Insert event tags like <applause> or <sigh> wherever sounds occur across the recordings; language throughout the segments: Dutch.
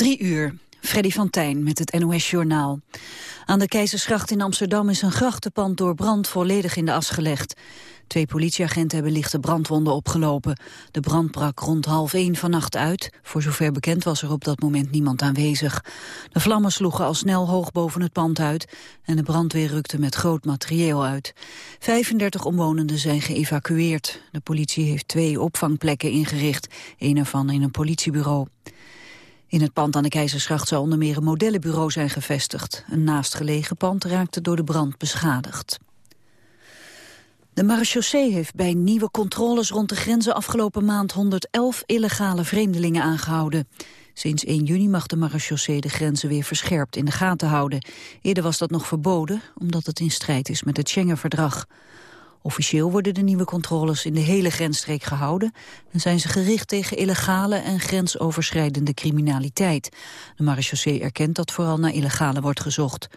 Drie uur. Freddy van Tijn met het NOS-journaal. Aan de Keizersgracht in Amsterdam is een grachtenpand door brand volledig in de as gelegd. Twee politieagenten hebben lichte brandwonden opgelopen. De brand brak rond half één vannacht uit. Voor zover bekend was er op dat moment niemand aanwezig. De vlammen sloegen al snel hoog boven het pand uit... en de brandweer rukte met groot materieel uit. 35 omwonenden zijn geëvacueerd. De politie heeft twee opvangplekken ingericht. een ervan in een politiebureau. In het pand aan de Keizersgracht zou onder meer een modellenbureau zijn gevestigd. Een naastgelegen pand raakte door de brand beschadigd. De marechaussee heeft bij nieuwe controles rond de grenzen afgelopen maand 111 illegale vreemdelingen aangehouden. Sinds 1 juni mag de marechaussee de grenzen weer verscherpt in de gaten houden. Eerder was dat nog verboden, omdat het in strijd is met het Schengen-verdrag. Officieel worden de nieuwe controles in de hele grensstreek gehouden... en zijn ze gericht tegen illegale en grensoverschrijdende criminaliteit. De marechaussee erkent dat vooral naar illegale wordt gezocht.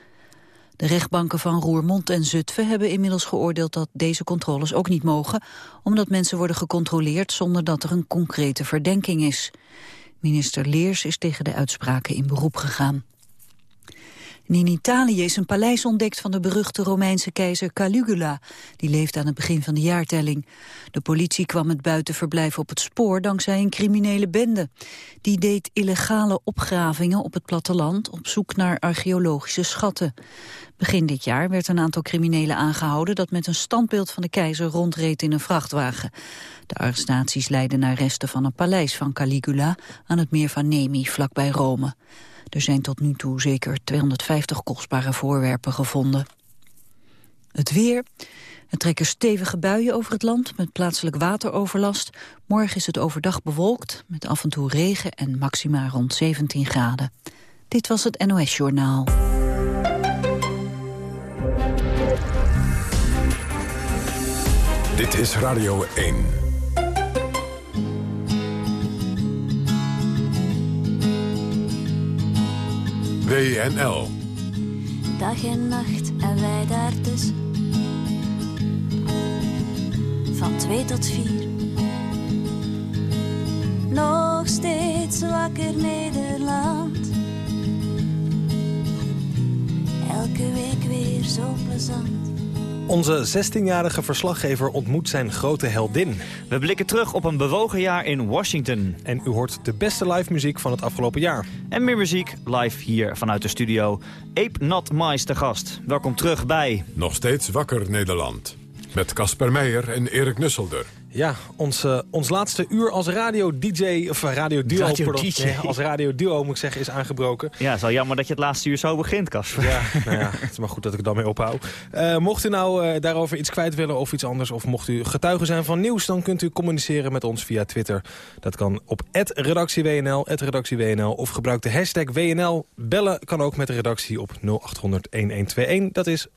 De rechtbanken van Roermond en Zutphen hebben inmiddels geoordeeld dat deze controles ook niet mogen, omdat mensen worden gecontroleerd zonder dat er een concrete verdenking is. Minister Leers is tegen de uitspraken in beroep gegaan in Italië is een paleis ontdekt van de beruchte Romeinse keizer Caligula. Die leefde aan het begin van de jaartelling. De politie kwam het buitenverblijf op het spoor dankzij een criminele bende. Die deed illegale opgravingen op het platteland op zoek naar archeologische schatten. Begin dit jaar werd een aantal criminelen aangehouden... dat met een standbeeld van de keizer rondreed in een vrachtwagen. De arrestaties leidden naar resten van een paleis van Caligula... aan het meer van Nemi, vlakbij Rome. Er zijn tot nu toe zeker 250 kostbare voorwerpen gevonden. Het weer. Er trekken stevige buien over het land met plaatselijk wateroverlast. Morgen is het overdag bewolkt met af en toe regen en maxima rond 17 graden. Dit was het NOS Journaal. Dit is Radio 1. WNL. Dag en nacht en wij daar dus. Van twee tot vier. Nog steeds wakker Nederland. Elke week weer zo plezant. Onze 16-jarige verslaggever ontmoet zijn grote heldin. We blikken terug op een bewogen jaar in Washington. En u hoort de beste live muziek van het afgelopen jaar. En meer muziek live hier vanuit de studio. Ape Not Mice te gast. Welkom terug bij... Nog steeds wakker Nederland. Met Casper Meijer en Erik Nusselder. Ja, ons, uh, ons laatste uur als radio-dj, of radio-duo, radio nee, als radio-duo moet ik zeggen, is aangebroken. Ja, het is wel jammer dat je het laatste uur zo begint, Casper. Ja, nou ja, het is maar goed dat ik er dan mee ophoud. Uh, mocht u nou daarover iets kwijt willen of iets anders, of mocht u getuige zijn van nieuws, dan kunt u communiceren met ons via Twitter. Dat kan op redactieWNL, redactieWNL, of gebruik de hashtag WNL. Bellen kan ook met de redactie op 0800-1121. Dat is 0800-1121.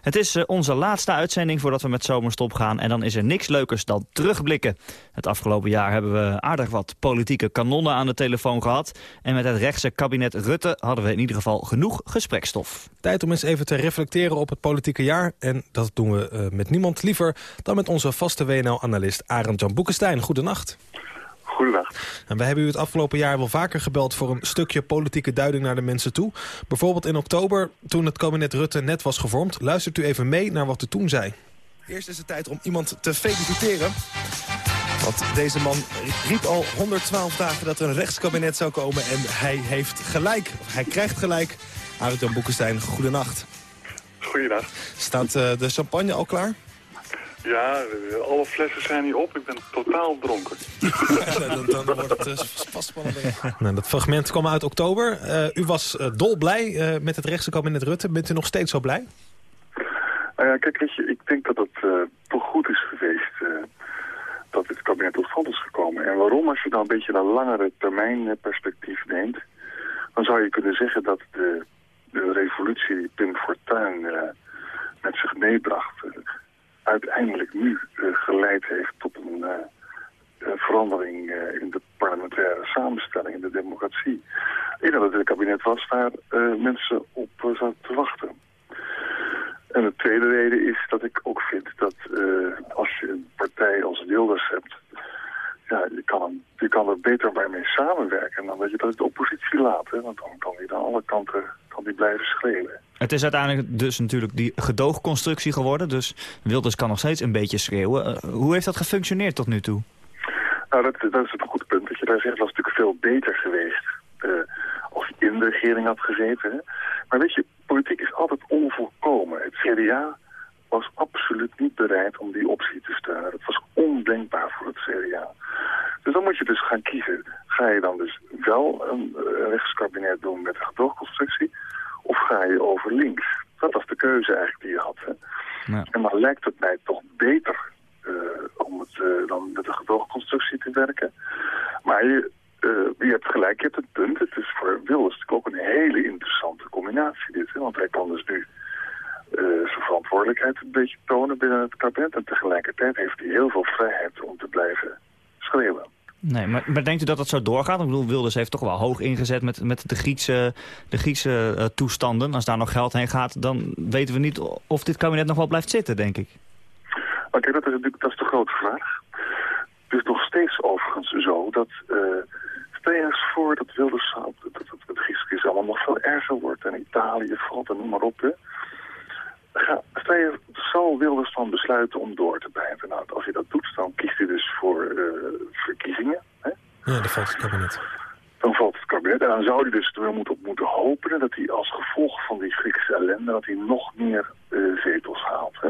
Het is onze laatste uitzending voordat we met zomerstop opgaan. En dan is er niks leukers dan terugblikken. Het afgelopen jaar hebben we aardig wat politieke kanonnen aan de telefoon gehad. En met het rechtse kabinet Rutte hadden we in ieder geval genoeg gesprekstof. Tijd om eens even te reflecteren op het politieke jaar. En dat doen we uh, met niemand liever dan met onze vaste WNL-analyst Arend Jan Boekenstein. Goedenacht. Goedendag. En wij hebben u het afgelopen jaar wel vaker gebeld voor een stukje politieke duiding naar de mensen toe. Bijvoorbeeld in oktober, toen het kabinet Rutte net was gevormd. Luistert u even mee naar wat u toen zei. Eerst is het tijd om iemand te feliciteren. Want deze man riep al 112 dagen dat er een rechtskabinet zou komen. En hij heeft gelijk, hij krijgt gelijk. Arend Jan Boekenstein, goedenacht. Goedendag. Staat uh, de champagne al klaar? Ja, alle flessen zijn hier op. Ik ben totaal dronken. <laughs> dan, dan, wordt het uh, vast spannend. nou, dat fragment kwam uit oktober. Uh, u was dolblij met het rechtse kabinet Rutte. Bent u nog steeds zo blij? Nou ja, kijk, weet je, ik denk dat het uh, toch goed is geweest uh, dat het kabinet tot stand is gekomen. En waarom? Als je dan een beetje een langere termijn perspectief neemt, dan zou je kunnen zeggen dat de, de revolutie die Pim Fortuyn met zich meebracht, uiteindelijk nu geleid heeft tot een verandering in de parlementaire samenstelling, in de democratie. Ik dat het kabinet was waar mensen op zaten te wachten. En de tweede reden is dat ik ook vind dat uh, als je een partij als Wilders hebt... ja, je, kan hem, je kan er beter bij mee samenwerken dan dat je dat de oppositie laat. Hè? Want dan kan hij aan alle kanten kan die blijven schreeuwen. Het is uiteindelijk dus natuurlijk die gedoogconstructie geworden. Dus Wilders kan nog steeds een beetje schreeuwen. Uh, hoe heeft dat gefunctioneerd tot nu toe? Nou, dat, dat is een goed punt. Dat je daar zegt, was natuurlijk veel beter geweest uh, als je in de regering had gezeten. Hè? Maar weet je, politiek is altijd onvolkomen. Het CDA was absoluut niet bereid om die optie te steunen. Dat was ondenkbaar voor het CDA. Dus dan moet je dus gaan kiezen. Ga je dan dus wel een uh, rechtskabinet doen met een gedoogconstructie... of ga je over links? Dat was de keuze eigenlijk die je had. Hè? Ja. En dan lijkt het mij toch beter uh, om het uh, dan met een gedoogconstructie te werken. Maar je, je hebt gelijk, je hebt het punt. Het is voor Wilders natuurlijk ook een hele interessante combinatie dit. Hè? Want hij kan dus nu uh, zijn verantwoordelijkheid een beetje tonen binnen het kabinet. En tegelijkertijd heeft hij heel veel vrijheid om te blijven schreeuwen. Nee, maar, maar denkt u dat dat zo doorgaat? Ik bedoel, Wilders heeft toch wel hoog ingezet met, met de Griekse, de Griekse uh, toestanden. Als daar nog geld heen gaat, dan weten we niet of dit kabinet nog wel blijft zitten, denk ik. Oké, okay, dat is natuurlijk dat is de grote vraag. Het is nog steeds overigens zo dat... Uh, je eens voor dat Wilders dat, dat, dat het Griekse crisis allemaal nog veel erger wordt. En Italië valt en noem maar op. Hè. Ga, stel je, zal Wilders dan besluiten om door te blijven? Nou, als hij dat doet, dan kiest hij dus voor uh, verkiezingen. Hè? Ja, dan valt het kabinet. Dan valt het kabinet. En dan zou hij dus er moet op moeten hopen dat hij als gevolg van die Griekse ellende... dat hij nog meer uh, zetels haalt. Hè?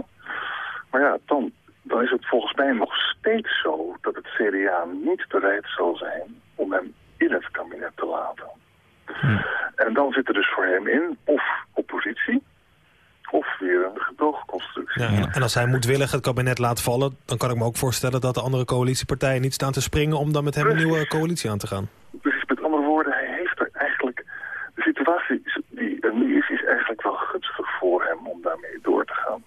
Maar ja, dan, dan is het volgens mij nog steeds zo... dat het CDA niet bereid zal zijn om hem in het kabinet te laten. Hm. En dan zit er dus voor hem in of oppositie of weer een gedoogconstructie. Ja, en als hij moedwillig het kabinet laat vallen... dan kan ik me ook voorstellen dat de andere coalitiepartijen niet staan te springen... om dan met hem een nieuwe coalitie aan te gaan. Precies, met andere woorden, hij heeft er eigenlijk... De situatie die er nu is, is eigenlijk wel gunstig voor hem om daarmee door te gaan.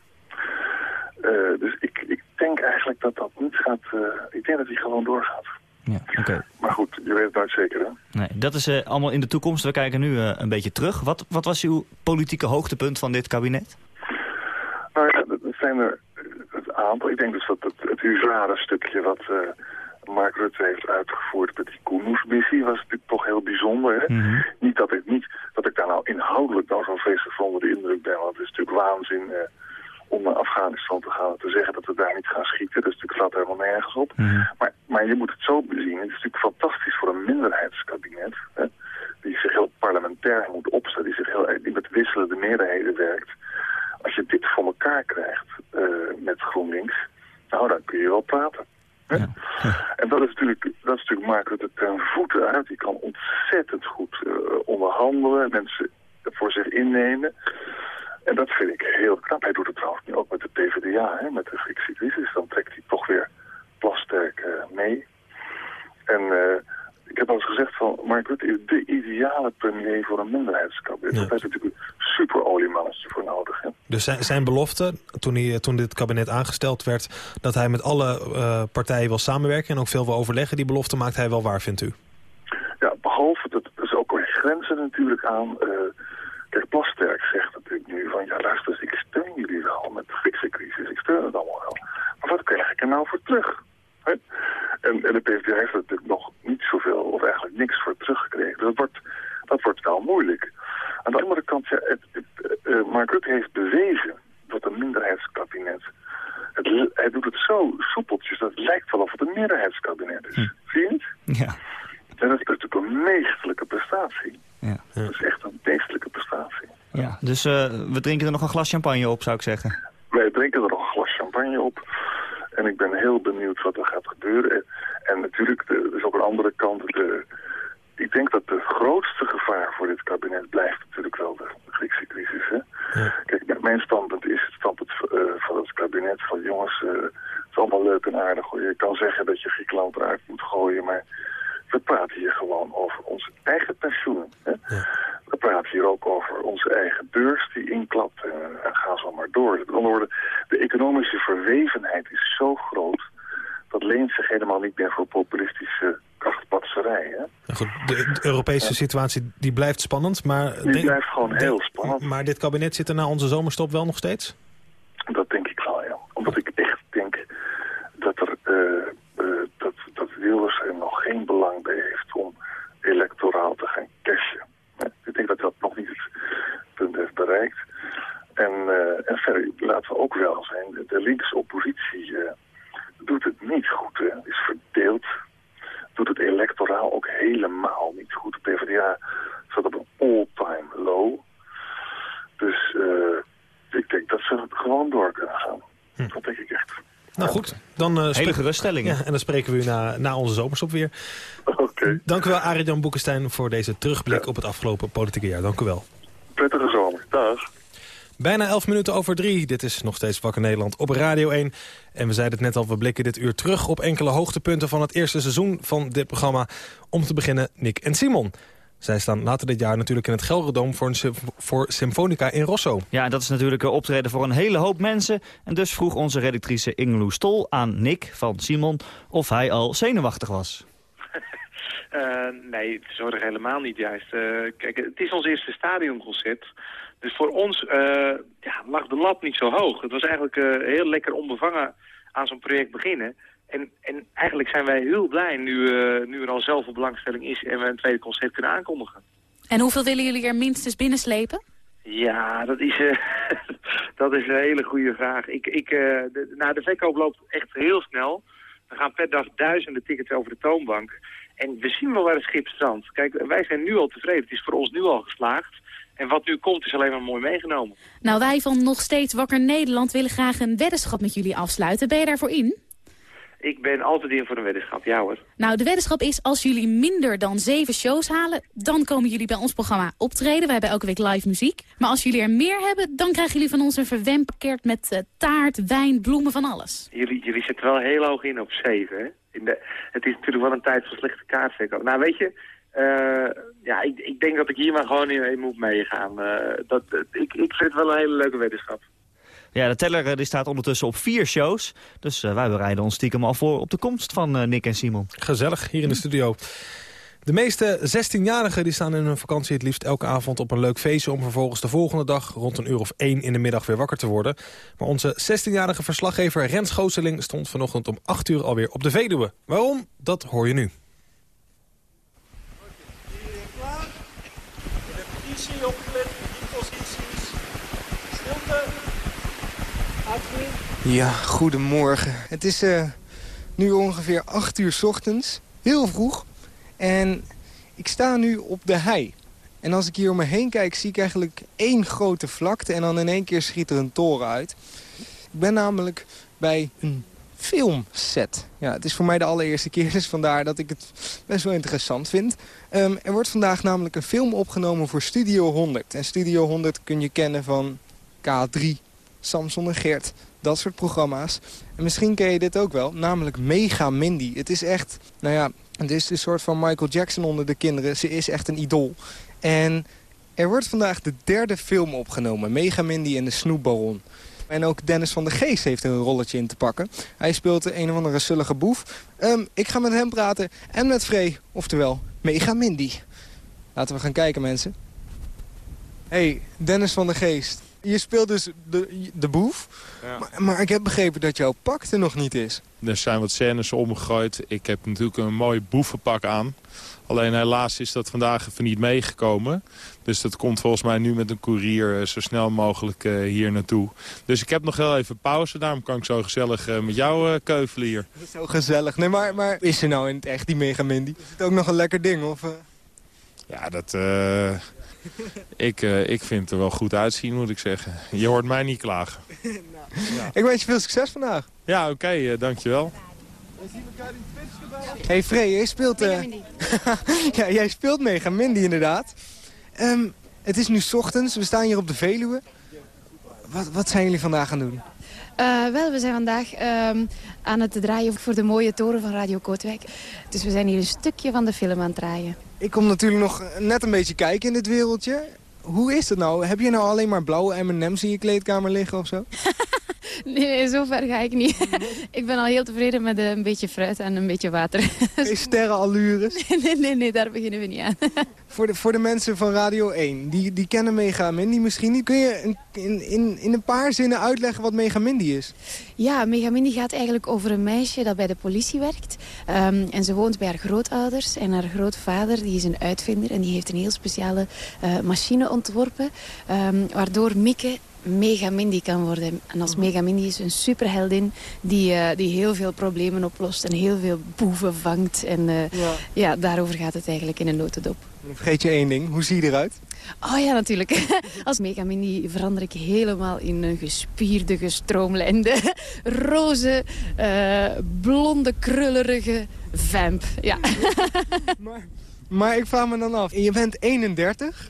Uh, dus ik, ik denk eigenlijk dat dat niet gaat... Uh, ik denk dat hij gewoon doorgaat. Ja, okay. Maar goed, je weet het nooit zeker, hè? Nee, dat is uh, allemaal in de toekomst. We kijken nu uh, een beetje terug. Wat, wat was uw politieke hoogtepunt van dit kabinet? Nou ja, dat zijn er het aantal. Ik denk dus dat het, het huzare stukje wat uh, Mark Rutte heeft uitgevoerd met die Koenhoes-missie was natuurlijk toch heel bijzonder. Hè? Mm -hmm. Niet, dat ik, niet dat ik daar nou inhoudelijk nou zo'n vreselijk onder de indruk ben, want het is natuurlijk waanzin om naar Afghanistan te gaan en te zeggen dat we daar niet gaan schieten. Dus natuurlijk slaat helemaal nergens op. Mhm. Mm. Maar, maar je moet het zo bezien. Het is natuurlijk fantastisch voor een minderheidskabinet. Hè, die zich heel parlementair moet opstellen. Die, zich heel, die met wisselende meerderheden werkt. Als je dit voor elkaar krijgt uh, met GroenLinks. Nou, dan kun je wel praten. Hè? Ja. Ja. En dat is natuurlijk, dat is natuurlijk Mark Rutte ten voeten uit. Die kan ontzettend goed uh, onderhandelen. Mensen voor zich innemen. En dat vind ik heel knap. Hij doet het trouwens nu ook met de PvdA, hè, met de Griekse crisis. Dan trekt hij toch weer plasterk uh, mee. En uh, ik heb al eens gezegd van Mark Rutte is de ideale premier voor een minderheidskabinet. Ja. Daar heeft natuurlijk een super oliemannetje voor nodig. Hè. Dus zijn, zijn belofte, toen, hij, toen dit kabinet aangesteld werd... dat hij met alle uh, partijen wil samenwerken en ook veel wil overleggen... die belofte maakt hij wel waar, vindt u? Ja, behalve dat er is ook weer grenzen natuurlijk aan... Kijk, Plasterk zegt natuurlijk nu van, ja luister, ik steun jullie wel met de Griekse crisis, ik steun het allemaal wel. Maar wat krijg ik er nou voor terug? He? En, en de PvdA heeft er natuurlijk nog niet zoveel, of eigenlijk niks voor teruggekregen. Dus dat wordt, dat wordt wel moeilijk. Aan de andere kant, ja, het, het, uh, Mark Rutte heeft bewezen dat een minderheidskabinet, het, hij doet het zo soepeltjes, dat het lijkt wel of het een meerderheidskabinet is. Hm. Zie je het? Ja. En dat is natuurlijk een meesterlijke prestatie. Ja. Dat is echt een meesterlijke prestatie. Ja, dus uh, we drinken er nog een glas champagne op, zou ik zeggen. Wij drinken er nog een glas champagne op. En ik ben heel benieuwd wat er gaat gebeuren. En, en natuurlijk, er is ook een andere kant. De, ik denk dat de grootste gevaar voor dit kabinet blijft natuurlijk wel de Griekse crisis. Hè? Ja. Kijk, mijn standpunt is het standpunt uh, van het kabinet van jongens, uh, het is allemaal leuk en aardig. Hoor. Je kan zeggen dat je Griekenland eruit moet gooien, maar we praten hier gewoon over onze eigen pensioenen. Hè? Ja. We praten hier ook over onze eigen beurs die inklapt en, en ga zo maar door. Met andere woorden, de economische verwevenheid is zo groot... dat leent zich helemaal niet meer voor populistische krachtpatserij. Hè? Goed, de, de, Europese situatie die blijft spannend, maar... Die blijft gewoon heel spannend. Maar dit kabinet zit er na onze zomerstop wel nog steeds? Dat denk ik wel, ja. Omdat ik echt denk dat er... Uh, uh, dat, dat Wilders laten we ook wel zijn, de linkse oppositie doet het niet goed. Hè. is verdeeld. Doet het electoraal ook helemaal niet goed. De PvdA staat op een all-time low. Dus ik denk dat ze gewoon door kunnen gaan. Hm. Dat denk ik echt. Nou goed, dan... Uh, Hele geruststellingen. Ja, en dan spreken we u na, na onze zomerstop weer. Oké. Dank u wel, Arie-Jan Boekenstein, voor deze terugblik op het afgelopen politieke jaar. Dank u wel. Prettige zomer. Dag. Bijna 11 minuten over drie. Dit is nog steeds Wakker Nederland op Radio 1. En we zeiden het net al, we blikken dit uur terug op enkele hoogtepunten van het eerste seizoen van dit programma. Om te beginnen Nick en Simon. Zij staan later dit jaar natuurlijk in het Gelderdoom voor, een voor Symfonica in Rosso. Ja, dat is natuurlijk een optreden voor een hele hoop mensen. En dus vroeg onze redactrice Ingeloe Stol aan Nick van Simon of hij al zenuwachtig was. Uh, <laughs> nee, het is helemaal niet juist. Uh, kijk, het is ons eerste stadionconcert. Dus voor ons uh, ja, lag de lat niet zo hoog. Het was eigenlijk heel lekker onbevangen aan zo'n project beginnen. En, en eigenlijk zijn wij heel blij nu, uh, nu er al zoveel belangstelling is en we een tweede concert kunnen aankondigen. En hoeveel willen jullie er minstens binnenslepen? Ja, dat is, uh, <laughs> dat is een hele goede vraag. Ik, ik, uh, de, nou, de verkoop loopt echt heel snel. We gaan per dag duizenden tickets over de toonbank. En we zien wel waar het schip strandt. Kijk, wij zijn nu al tevreden. Het is voor ons nu al geslaagd. En wat nu komt is alleen maar mooi meegenomen. Nou, wij van Nog Steeds Wakker Nederland willen graag een weddenschap met jullie afsluiten. Ben je daarvoor in? Ik ben altijd in voor een weddenschap, ja hoor. Nou, de weddenschap is als jullie minder dan zeven shows halen... dan komen jullie bij ons programma optreden. Wij hebben elke week live muziek. Maar als jullie er meer hebben, dan krijgen jullie van ons een verwempakket... met uh, taart, wijn, bloemen, van alles. Jullie, jullie zitten wel heel hoog in op zeven, hè? In de, het is natuurlijk wel een tijd van slechte kaartverkoop. Nou, weet je... Uh, ja, ik, ik, denk dat ik hier maar gewoon in, in moet meegaan. Uh, dat, ik, ik vind het wel een hele leuke weddenschap. Ja, de teller eh, die staat ondertussen op vier shows. Dus uh, wij bereiden ons stiekem al voor op de komst van uh, Nick en Simon. Gezellig, hier in de studio. De meeste 16-jarigen die staan in hun vakantie het liefst elke avond op een leuk feestje... om vervolgens de volgende dag rond een uur of één in de middag weer wakker te worden. Maar onze 16-jarige verslaggever Rens Gooseling stond vanochtend om 8 uur alweer op de Veluwe. Waarom? Dat hoor je nu. Klaar? Repetitie opgelet, Ja, goedemorgen. Het is uh, nu ongeveer 8 uur ochtends. Heel vroeg. En ik sta nu op de hei. En als ik hier om me heen kijk, zie ik eigenlijk één grote vlakte. En dan in één keer schiet er een toren uit. Ik ben namelijk bij een filmset. Ja, het is voor mij de allereerste keer, dus vandaar dat ik het best wel interessant vind. Um, er wordt vandaag namelijk een film opgenomen voor Studio 100. En Studio 100 kun je kennen van K3, Samson en Geert. Dat soort programma's. En misschien ken je dit ook wel, namelijk Mega Mindy. Het is echt, nou ja, het is een soort van Michael Jackson onder de kinderen. Ze is echt een idool. En er wordt vandaag de derde film opgenomen. Mega Mindy en de Snoepbaron. En ook Dennis van der Geest heeft een rolletje in te pakken. Hij speelt een of andere sullige boef. Um, ik ga met hem praten en met Frey, oftewel Mega Mindy. Laten we gaan kijken, mensen. Hey, Dennis van der Geest je speelt dus de, de boef. Ja. Maar, maar, ik heb begrepen dat jouw pak er nog niet is. Er zijn wat scènes omgegooid. Ik heb natuurlijk een mooi boevenpak aan. Alleen helaas is dat vandaag even niet meegekomen. Dus dat komt volgens mij nu met een koerier eh, zo snel mogelijk uh, hier naartoe. Dus ik heb nog heel even pauze. Daarom kan ik zo gezellig uh, met jou keuvelen hier. Zo gezellig. Nee, maar, maar is er nou in het echt die Mega Mindy? Is het ook nog een lekker ding? Of, Ja, dat... <laughs> ik, uh, ik vind het er wel goed uitzien, moet ik zeggen. Je hoort mij niet klagen. <laughs> nou, ja. Ik wens je veel succes vandaag. Ja, oké, okay, uh, dankjewel. We zien elkaar in het Hey Frey, jij speelt... Uh... <laughs> ja, jij speelt Mega Mindy inderdaad. Um, het is nu ochtends, we staan hier op de Veluwe. Wat, wat zijn jullie vandaag gaan doen? Uh, wel, we zijn vandaag um, aan het draaien voor de mooie toren van Radio Kootwijk. Dus we zijn hier een stukje van de film aan het draaien. Ik kom natuurlijk nog net een beetje kijken in dit wereldje. Hoe is het nou? Heb je nou alleen maar blauwe M&M's in je kleedkamer liggen of zo? <laughs> nee, nee, zo ver ga ik niet. <laughs> ik ben al heel tevreden met een beetje fruit en een beetje water. Geen sterrenallures? <laughs> nee, nee, nee, daar beginnen we niet aan. Voor, de, voor de mensen van Radio 1, die, die kennen Mega Mindy misschien niet. Kun je in, in, in een paar zinnen uitleggen wat Mega Mindy is? Ja, Mega Mindy gaat eigenlijk over een meisje dat bij de politie werkt. Um, en ze woont bij haar grootouders. En haar grootvader die is een uitvinder en die heeft een heel speciale uh, machine ontworpen. Um, waardoor Mieke Mega Mindy kan worden. En als Mega Mindy is een superheldin die, eh, die heel veel problemen oplost en heel veel boeven vangt. En eh, ja. ja. daarover gaat het eigenlijk in een notendop. Vergeet je één ding, hoe zie je eruit? Oh ja, natuurlijk. <laughs> Als Mega Mindy verander ik helemaal in een gespierde, gestroomlijnde, <laughs> roze, uh, blonde, krullerige vamp. Ja. <laughs> Maar, maar ik vraag me dan af, je bent 31...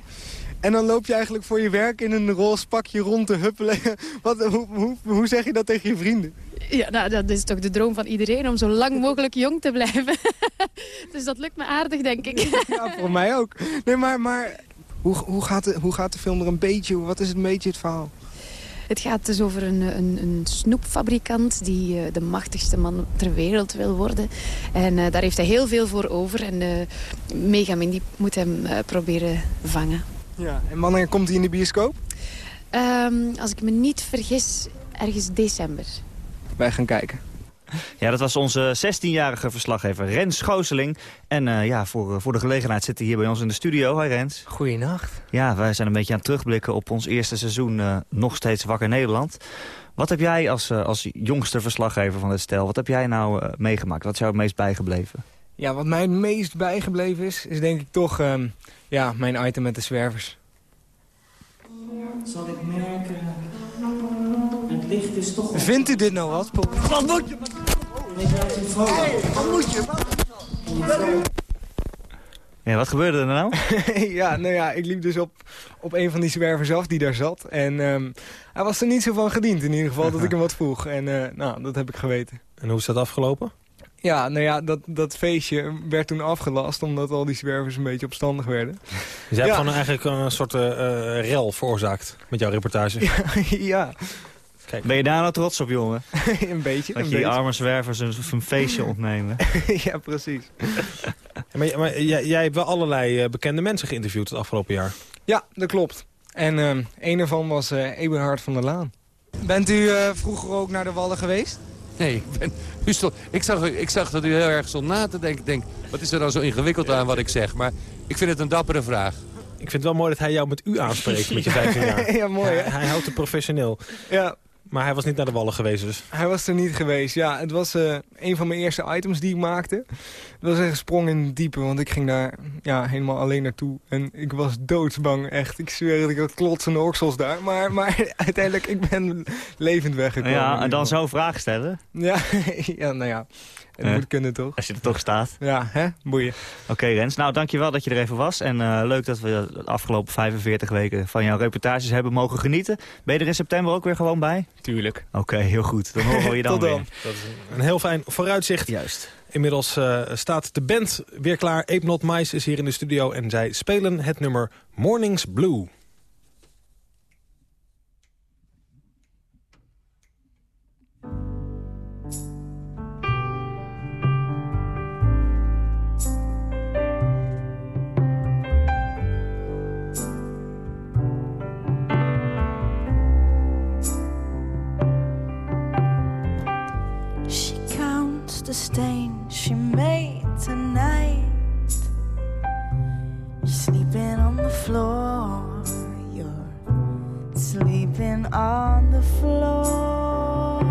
En dan loop je eigenlijk voor je werk in een roze pakje rond te huppelen. <laughs> Wat, hoe, hoe, hoe zeg je dat tegen je vrienden? Ja, nou, dat is toch de droom van iedereen om zo lang mogelijk jong te blijven. <laughs> dus dat lukt me aardig, denk ik. <laughs> ja, voor mij ook. Nee, maar, maar hoe, hoe, gaat de, hoe gaat de film er een beetje? Wat is het een beetje het verhaal? Het gaat dus over een, een, een snoepfabrikant die uh, de machtigste man ter wereld wil worden. En uh, daar heeft hij heel veel voor over. En uh, Megamin die moet hem proberen vangen. Ja, en wanneer komt hij in de bioscoop? Um, als ik me niet vergis, ergens december. Wij gaan kijken. Ja, dat was onze 16-jarige verslaggever Rens Schooseling. En uh, ja, voor, voor de gelegenheid zit hij hier bij ons in de studio. Hoi Rens. Goeienacht. Ja, wij zijn een beetje aan het terugblikken op ons eerste seizoen uh, Nog Steeds Wakker Nederland. Wat heb jij als, uh, als jongste verslaggever van dit stel, wat heb jij nou meegemaakt? Wat is jou het meest bijgebleven? Ja, wat mij het meest bijgebleven is, is denk ik toch um, ja, mijn item met de zwervers. Zal ik merken, het licht is toch... Vindt u dit nou wat, Paul? Wat moet je? Wat moet je? Ja, wat gebeurde er nou? <laughs> ja, nou ja, ik liep dus op, op een van die zwervers af die daar zat. En um, hij was er niet zo van gediend in ieder geval dat ik <laughs> hem wat vroeg. En uh, nou, dat heb ik geweten. En hoe is dat afgelopen? Ja, nou ja, dat, dat feestje werd toen afgelast... omdat al die zwervers een beetje opstandig werden. Dus jij hebt gewoon eigenlijk een soort uh, rel veroorzaakt met jouw reportage? <laughs> Ja. Kijk. Ben je daar nou trots op, jongen? <laughs> een beetje. Dat een je beetje. die arme zwervers een, een feestje <laughs> ontnemen. ja, precies. maar, maar jij, jij, hebt wel allerlei uh, bekende mensen geïnterviewd het afgelopen jaar. Ja, dat klopt. En uh, een ervan was uh, Eberhard van der Laan. Bent u vroeger ook naar de Wallen geweest? <laughs> Nee, ik, ben, u stond, ik, zag, ik zag dat u heel erg stond na te denken. denk, wat is er dan zo ingewikkeld aan wat ik zeg? Maar ik vind het een dappere vraag. Ik vind het wel mooi dat hij jou met u aanspreekt met je <laughs> 15 jaar. ja, mooi hè? Hij, hij houdt het professioneel. Ja, maar hij was niet naar de wallen geweest dus? Hij was er niet geweest, ja. Het was uh, een van mijn eerste items die ik maakte. Het was echt een sprong in het diepe, want ik ging daar ja, helemaal alleen naartoe. En ik was doodsbang, echt. Ik zweer dat ik had klotsende oksels daar. Maar, maar <laughs> uiteindelijk, ik ben levend weggekomen. Ja, en dan zo'n vraag stellen? Ja, <laughs> ja nou ja. Het uh, moet kunnen, toch? Als je er toch staat. Ja, hè? Boeien. Oké, okay, Rens. Nou, dankjewel dat je er even was. En uh, leuk dat we de afgelopen 45 weken van jouw reportages hebben mogen genieten. Ben je er in september ook weer gewoon bij? Tuurlijk. Oké, okay, heel goed. Dan horen we je <laughs> dan Tot dan. weer. Dat is een heel fijn vooruitzicht. Juist. Inmiddels uh, staat de band weer klaar. Ape Not Mice is hier in de studio en zij spelen het nummer Mornings Blue. The stain she made tonight. You're sleeping on the floor. You're sleeping on the floor.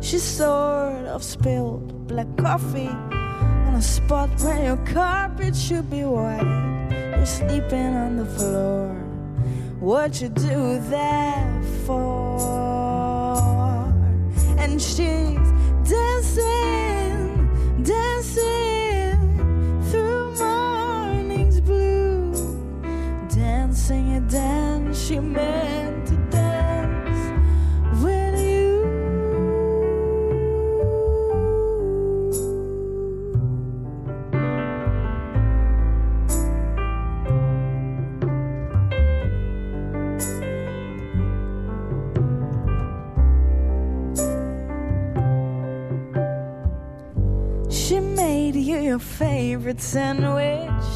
She sort of spilled black coffee on a spot where your carpet should be white. You're sleeping on the floor. What you do that for? She's dancing, dancing through morning's blue, dancing dance she meant favorite sandwich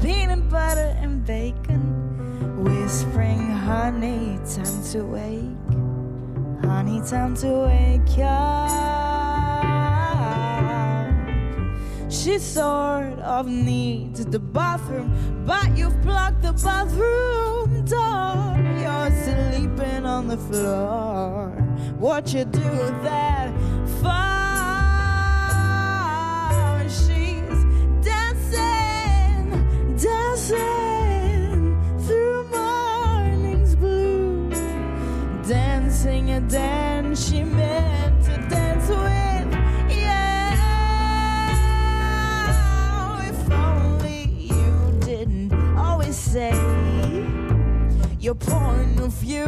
peanut butter and bacon whispering honey time to wake honey time to wake up she sort of needs the bathroom but you've blocked the bathroom door. You're sleeping on the floor. What you do that point of view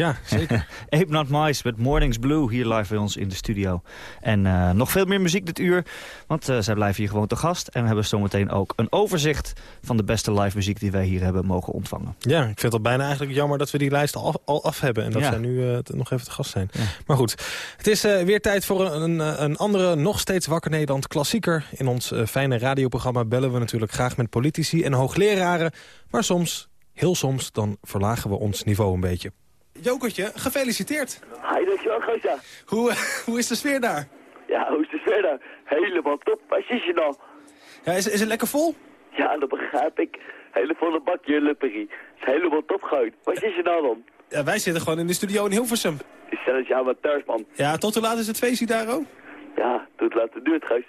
Ja, zeker. <laughs> Ape Not Mice met Mornings Blue hier live bij ons in de studio. En eh, nog veel meer muziek dit uur, want eh, zij blijven hier gewoon te gast. En we hebben zometeen ook een overzicht van de beste live muziek die wij hier hebben mogen ontvangen. Ja, ik vind het al bijna eigenlijk jammer dat we die lijst al, al af hebben. En dat Ja. zij nu eh, nog even te gast zijn. Maar goed, het is weer tijd voor een, een, andere, nog steeds wakker Nederland klassieker. In ons fijne radioprogramma bellen we natuurlijk graag met politici en hoogleraren. Maar soms, heel soms, dan verlagen we ons niveau een beetje. Jokertje, gefeliciteerd. Hi, dankjewel, Goza. Hoe, <laughs> hoe is de sfeer daar? Ja, hoe is de sfeer daar? Helemaal top. Waar zit je nou? Ja, is, is het lekker vol? Ja, dat begrijp ik. Hele volle bakje lupperie. is helemaal top, gewoon. Waar zit je nou dan? Ja, wij zitten gewoon in de studio in Hilversum. Ik stel het je amateurs, man. Ja, tot hoe laat is het feestje daar ook? Ja, doe het laten duurt, Gijs.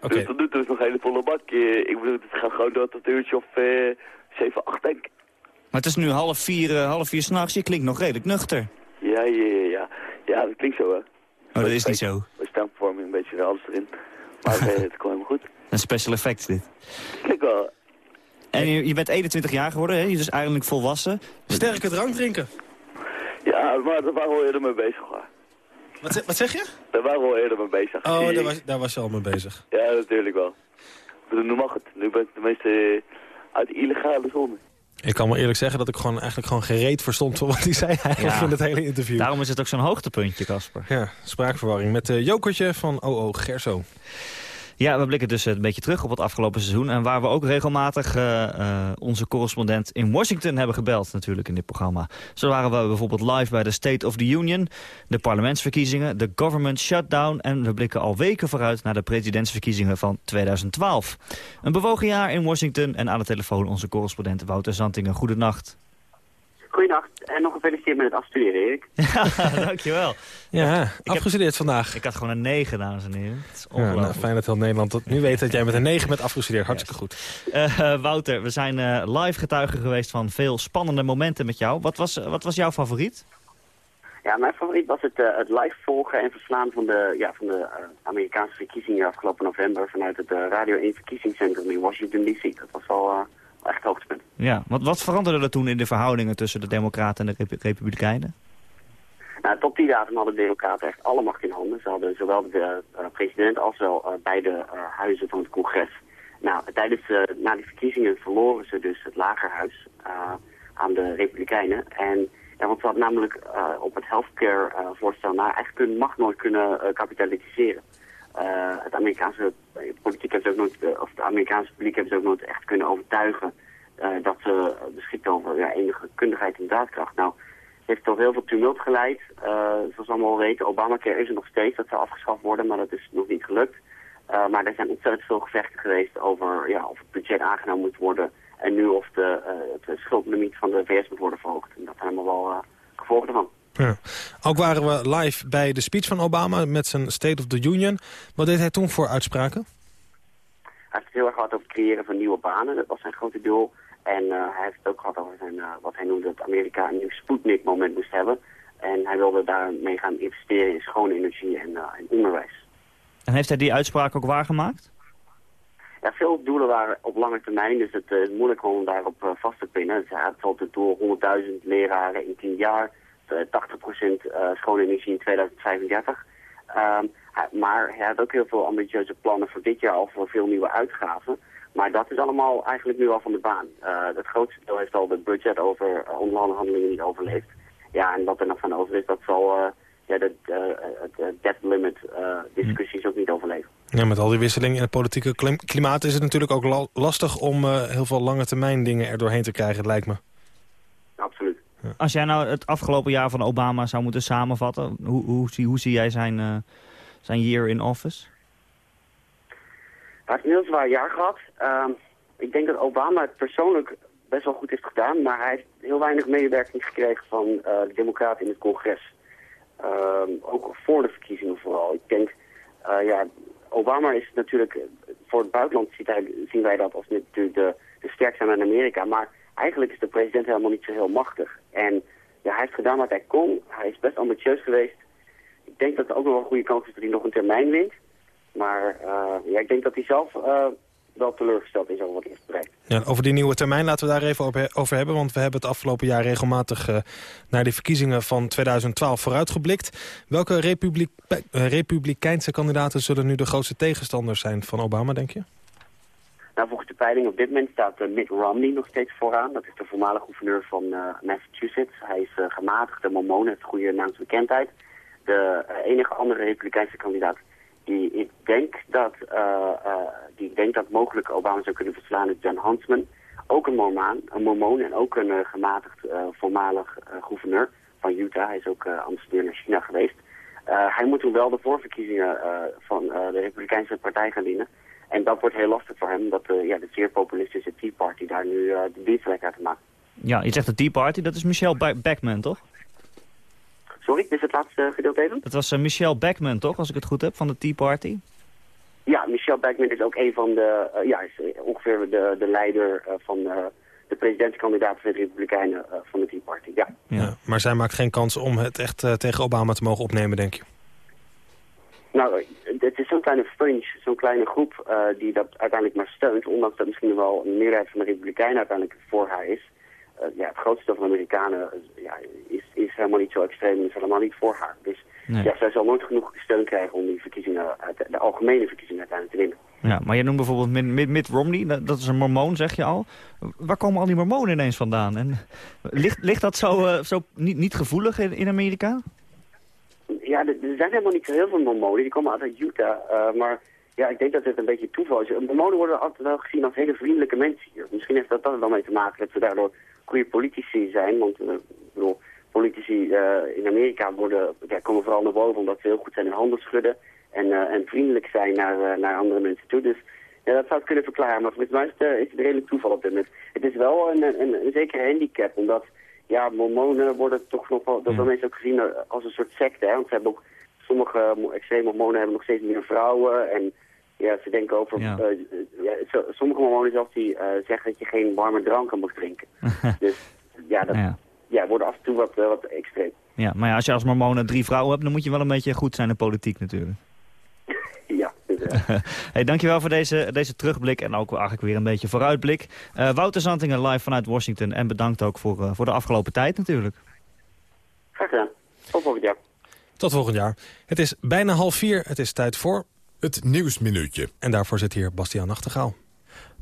Oké. Dus tot nu toe is nog een hele volle bakje. Ik bedoel, het gaat gewoon door tot een uurtje of eh 7, 8, denk ik. Maar het is nu half vier, eh, half vier s'nachts. Je klinkt nog redelijk nuchter. Ja, ja, ja, ja. Ja, dat klinkt zo, hè. Oh, dat is niet zo. Mijn stemvorming, een beetje alles erin. Maar <laughs> eh, het kwam helemaal goed. Een special effect dit. Kijk wel. En je, je bent 21 jaar geworden, hè? je is dus eigenlijk volwassen. Sterke drank drinken. Ja, maar daar waren we al eerder mee bezig, hoor. Wat, zeg- wat zeg je? Daar waren we al eerder mee bezig. Oh, daar was, daar was je al mee bezig. Ja, natuurlijk wel. Ik bedoel, Nu mag het. Nu ben ik tenminste eh, uit de illegale zone. Ik kan wel eerlijk zeggen dat ik gewoon eigenlijk gewoon gereed verstond van wat hij zei eigenlijk in het hele interview. Daarom is het ook zo'n hoogtepuntje, Casper. Ja, spraakverwarring met uh, Jokertje van OO Gerso. Ja, we blikken dus een beetje terug op het afgelopen seizoen. En waar we ook regelmatig uh, uh, onze correspondent in Washington hebben gebeld natuurlijk in dit programma. Zo waren we bijvoorbeeld live bij de State of the Union, de parlementsverkiezingen, de government shutdown. En we blikken al weken vooruit naar de presidentsverkiezingen van 2012. Een bewogen jaar in Washington en aan de telefoon onze correspondent Wouter Zantingen. Goedenacht. Goedenacht en nog gefeliciteerd met het afstuderen, Erik. <laughs> Ja, dankjewel. Ja, ik afgestudeerd heb, vandaag. Ik had gewoon een 9, dames en heren. Het is ja, nou, fijn dat heel Nederland dat nu weet dat jij met een 9 bent afgestudeerd. Hartstikke goed. Uh, Wouter, we zijn uh, live getuigen geweest van veel spannende momenten met jou. Wat was, uh, wat was jouw favoriet? Ja, mijn favoriet was het, het live volgen en verslaan van de, ja, van de Amerikaanse verkiezingen afgelopen november... vanuit het Radio 1 verkiezingscentrum in Washington D.C. Dat was wel echt hoogtepunt. Ja, wat, wat veranderde er toen in de verhoudingen tussen de Democraten en de Rep Republikeinen? Nou, tot die datum hadden de Democraten echt alle macht in handen. Ze hadden zowel de uh, president als wel uh, beide uh, huizen van het congres. Nou, tijdens na die verkiezingen verloren ze dus het lagerhuis aan de Republikeinen. En ja, want ze hadden namelijk op het healthcare voorstel nou eigenlijk hun macht nooit kunnen kapitaliseren. Het Amerikaanse politiek hebben ze ook nooit, of het Amerikaanse publiek hebben ze ook nooit echt kunnen overtuigen dat ze beschikt over ja, enige kundigheid en daadkracht. Nou, heeft tot heel veel tumult geleid. Zoals we allemaal weten, Obamacare is er nog steeds, dat zou afgeschaft worden, maar dat is nog niet gelukt. Maar er zijn ontzettend veel gevechten geweest over ja, of het budget aangenomen moet worden. En nu of de, uh, schuldlimiet van de VS moet worden verhoogd. En dat zijn allemaal wel gevolgen ervan. Ja. Ook waren we live bij de speech van Obama met zijn State of the Union. Wat deed hij toen voor uitspraken? Hij heeft het heel erg gehad over het creëren van nieuwe banen. Dat was zijn grote doel. En hij heeft het ook gehad over zijn, wat hij noemde dat Amerika een nieuw Sputnik-moment moest hebben. En hij wilde daarmee gaan investeren in schone energie en, en onderwijs. En heeft hij die uitspraak ook waargemaakt? Ja, veel doelen waren op lange termijn, dus het is moeilijk om daarop uh, vast te pinnen. Dus hij had bijvoorbeeld het doel 100.000 leraren in 10 jaar, 80% uh, schone energie in 2035. Um, hij, maar hij had ook heel veel ambitieuze plannen voor dit jaar al voor veel nieuwe uitgaven. Maar dat is allemaal eigenlijk nu al van de baan. Uh, het grootste deel heeft al het budget over uh, onderhandelingen niet overleefd. Ja, en wat er nog van over is, dat zal uh, ja, de, het debt limit discussies ook niet overleven. Ja, met al die wisselingen in het politieke klimaat is het natuurlijk ook la lastig om heel veel lange termijn dingen er doorheen te krijgen, lijkt me. Ja. Als jij nou het afgelopen jaar van Obama zou moeten samenvatten, hoe, hoe, zie, hoe zie jij zijn, uh, zijn year in office? Hij heeft een heel zwaar jaar gehad. Uh, ik denk dat Obama het persoonlijk best wel goed heeft gedaan, maar hij heeft heel weinig medewerking gekregen van uh, de democraten in het congres. Uh, ook voor de verkiezingen vooral. Ik denk, uh, ja, Obama is natuurlijk, voor het buitenland ziet hij, zien wij dat als natuurlijk de, de sterkste in Amerika, maar eigenlijk is de president helemaal niet zo heel machtig. En ja, hij heeft gedaan wat hij kon, hij is best ambitieus geweest. Ik denk dat er ook nog wel een goede kans is dat hij nog een termijn wint. Maar uh, ja, ik denk dat hij zelf uh, wel teleurgesteld is over wat hij heeft bereikt. Ja, over die nieuwe termijn laten we daar even over hebben. Want we hebben het afgelopen jaar regelmatig uh, naar de verkiezingen van 2012 vooruitgeblikt. Welke republikeinse kandidaten zullen nu de grootste tegenstanders zijn van Obama, denk je? Nou, volgens de peiling op dit moment staat uh, Mitt Romney nog steeds vooraan. Dat is de voormalige gouverneur van Massachusetts. Hij is gematigd, de mormon, heeft goede naamsbekendheid. De enige andere republikeinse kandidaat die ik denk dat, uh, uh, die ik denk dat mogelijk Obama zou kunnen verslaan is John Huntsman. Ook een mormon, een mormoon en ook een uh, gematigd voormalig gouverneur van Utah. Hij is ook ambassadeur naar China geweest. hij moet wel de voorverkiezingen van de Republikeinse Partij gaan dienen. En dat wordt heel lastig voor hem, dat ja, de zeer populistische Tea Party daar nu de biertrek uit maakt. Ja, je zegt de Tea Party, dat is Michelle Beckman, toch? Sorry, is het laatste gedeelte even? Dat was uh, Michelle Beckman, toch, als ik het goed heb, van de Tea Party? Ja, Michelle Beckman is ook een van de, uh, ja, is ongeveer de, de leider uh, van de presidentskandidaat van de Republikeinen van de Tea Party, ja. ja. Maar zij maakt geen kans om het echt tegen Obama te mogen opnemen, denk je? Nou, het is zo'n kleine fringe, zo'n kleine groep die dat uiteindelijk maar steunt, ondanks dat misschien wel een meerderheid van de Republikeinen uiteindelijk voor haar is. Uh, ja, het grootste deel van de Amerikanen ja, is, is helemaal niet zo extreem en is helemaal niet voor haar. Dus nee. ja, zij zal nooit genoeg steun krijgen om die verkiezingen, de algemene verkiezingen uiteindelijk te winnen. Ja, maar je noemt bijvoorbeeld Mitt, Mitt Romney, dat is een mormoon, zeg je al. Waar komen al die mormonen ineens vandaan? En ligt, ligt dat zo, zo niet, niet gevoelig in, in Amerika? Ja, er, zijn helemaal niet zo heel veel mormonen. Die komen uit Utah, uh, maar... Ja, ik denk dat het een beetje toeval is. Mormonen worden altijd wel gezien als hele vriendelijke mensen hier. Misschien heeft dat er wel mee te maken dat ze daardoor goede politici zijn. Want uh, ik bedoel, politici uh, in Amerika worden, ja, komen vooral naar boven omdat ze heel goed zijn in handen schudden. En, en vriendelijk zijn naar, naar andere mensen toe. Dus ja, dat zou het kunnen verklaren. Maar volgens mij is het, is het redelijk toeval op dit moment. Het is wel een, een, een zekere handicap. Omdat ja, mormonen worden toch nog wel door veel mensen ook gezien als een soort secte. Hè? Want ze hebben ook, sommige extreme mormonen hebben nog steeds meer vrouwen. En ja, ze denken over... Ja. Uh, ja, sommige mormonen zelfs die uh, zeggen dat je geen warme dranken mag drinken. <laughs> dus ja, dat ja. ja. worden af en toe wat, uh, wat extreem. Ja, maar ja, als je als mormonen drie vrouwen hebt... dan moet je wel een beetje goed zijn in politiek natuurlijk. <laughs> ja, <laughs> hey, dankjewel voor deze, deze terugblik en ook eigenlijk weer een beetje vooruitblik. Wouter Zantingen live vanuit Washington en bedankt ook voor, voor de afgelopen tijd natuurlijk. Graag gedaan. Tot volgend jaar. Tot volgend jaar. Het is bijna half vier. Het is tijd voor het Nieuwsminuutje. En daarvoor zit hier Bastiaan Nachtegaal.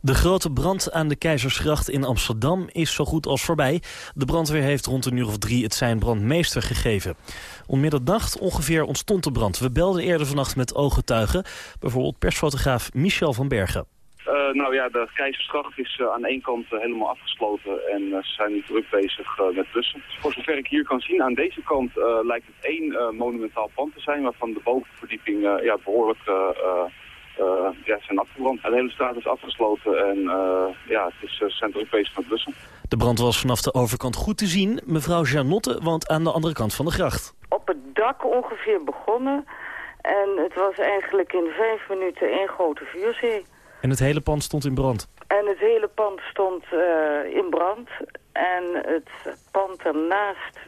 De grote brand aan de Keizersgracht in Amsterdam is zo goed als voorbij. De brandweer heeft rond een uur of drie het zijn brandmeester gegeven. Om ongeveer ontstond de brand. We belden eerder vannacht met ooggetuigen. Bijvoorbeeld persfotograaf Michel van Bergen. Uh, nou ja, de Keizersgracht is uh, aan één kant uh, helemaal afgesloten en ze zijn nu druk bezig met bussen. Voor zover ik hier kan zien, aan deze kant lijkt het één monumentaal pand te zijn... waarvan de bovenverdieping ja, behoorlijk eh, ja, zijn afgebrand. De hele straat is afgesloten en eh, ja, het is uh, centrum bezig met blussen. De brand was vanaf de overkant goed te zien. Mevrouw Janotte woont aan de andere kant van de gracht. Op het dak ongeveer begonnen. En het was eigenlijk in vijf minuten één grote vuurzee. En het hele pand stond in brand? En het hele pand stond uh, in brand. En het pand ernaast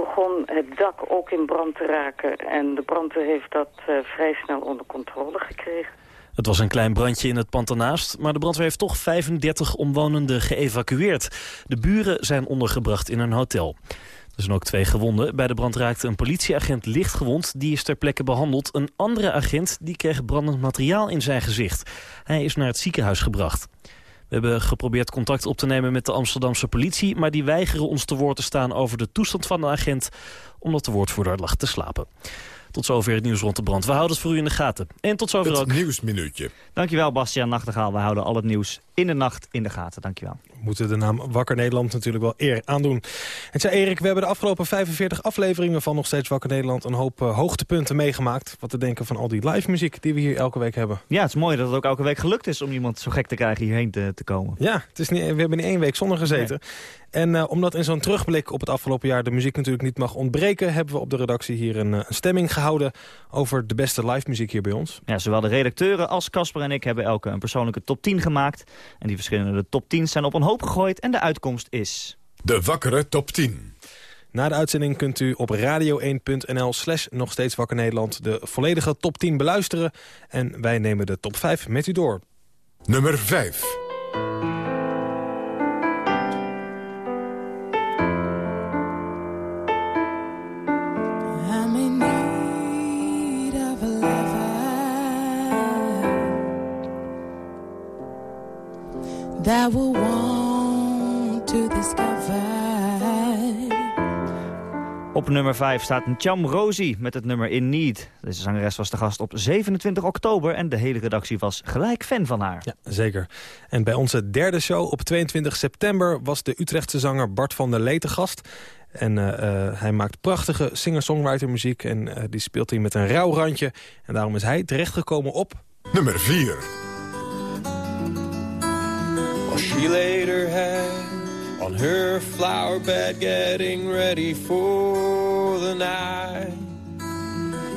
begon het dak ook in brand te raken. En de brandweer heeft dat uh, vrij snel onder controle gekregen. Het was een klein brandje in het pand ernaast, maar de brandweer heeft toch 35 omwonenden geëvacueerd. De buren zijn ondergebracht in een hotel. Er zijn ook twee gewonden. Bij de brand raakte een politieagent licht gewond. Die is ter plekke behandeld. Een andere agent die kreeg brandend materiaal in zijn gezicht. Hij is naar het ziekenhuis gebracht. We hebben geprobeerd contact op te nemen met de Amsterdamse politie... maar die weigeren ons te woord te staan over de toestand van de agent... omdat de woordvoerder lag te slapen. Tot zover het nieuws rond de brand. We houden het voor u in de gaten. En tot zover het ook... Nieuwsminuutje. Dankjewel, Bastiaan Nachtegaal. We houden al het nieuws in de nacht in de gaten. Dankjewel. We moeten de naam Wakker Nederland natuurlijk wel eer aandoen. En zei Erik, we hebben de afgelopen 45 afleveringen van Nog Steeds Wakker Nederland... een hoop uh, hoogtepunten meegemaakt. Wat te denken van al die live muziek die we hier elke week hebben. Ja, het is mooi dat het ook elke week gelukt is om iemand zo gek te krijgen hierheen te, te komen. Ja, het is niet, we hebben niet één week zonder gezeten. Nee. En uh, omdat in zo'n terugblik op het afgelopen jaar de muziek natuurlijk niet mag ontbreken... hebben we op de redactie hier een, uh, een stemming gehouden over de beste live muziek hier bij ons. Ja, zowel de redacteuren als Casper en ik hebben elke een persoonlijke top 10 gemaakt. En die verschillende top 10 zijn op een hoop gegooid en de uitkomst is... De Wakkere Top 10. Na de uitzending kunt u op radio1.nl slash nog steeds wakker Nederland... de volledige top 10 beluisteren. En wij nemen de top 5 met u door. Nummer 5. Nummer 5 staat Cham Rosie met het nummer In Need. Deze zangeres was de gast op 27 oktober en de hele redactie was gelijk fan van haar. Ja, zeker. En bij onze derde show op 22 september was de Utrechtse zanger Bart van der Lee te gast. En uh, uh, hij maakt prachtige singer-songwriter muziek en uh, die speelt hij met een rauw randje. En daarom is hij terechtgekomen op... Nummer 4. Well, she laid her head on her flower bed, getting ready for the night.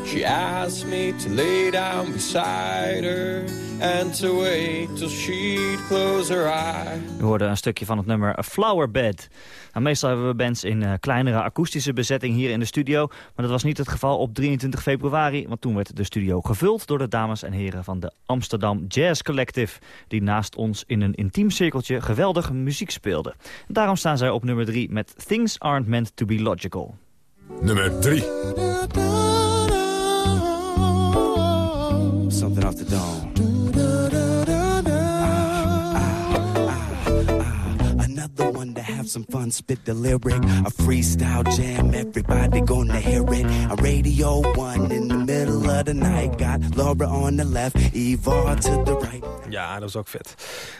She asked me to lay down beside her and to wait till she'd close her eyes. We hoorden een stukje van het nummer A Flower Bed. Nou, meestal hebben we bands in uh, kleinere akoestische bezetting hier in de studio. Maar dat was niet het geval op 23 februari. Want toen werd de studio gevuld door de dames en heren van de Amsterdam Jazz Collective. Die naast ons in een intiem cirkeltje geweldige muziek speelden. Daarom staan zij op nummer 3 met Things Aren't Meant to Be Logical. Nummer 3. Something off the dome. Some fun, spit the lyric. A freestyle jam, everybody gonna hear it. A radio one in the middle of the night. Got Laura on the left, Eva to the right. Ja, dat is ook vet.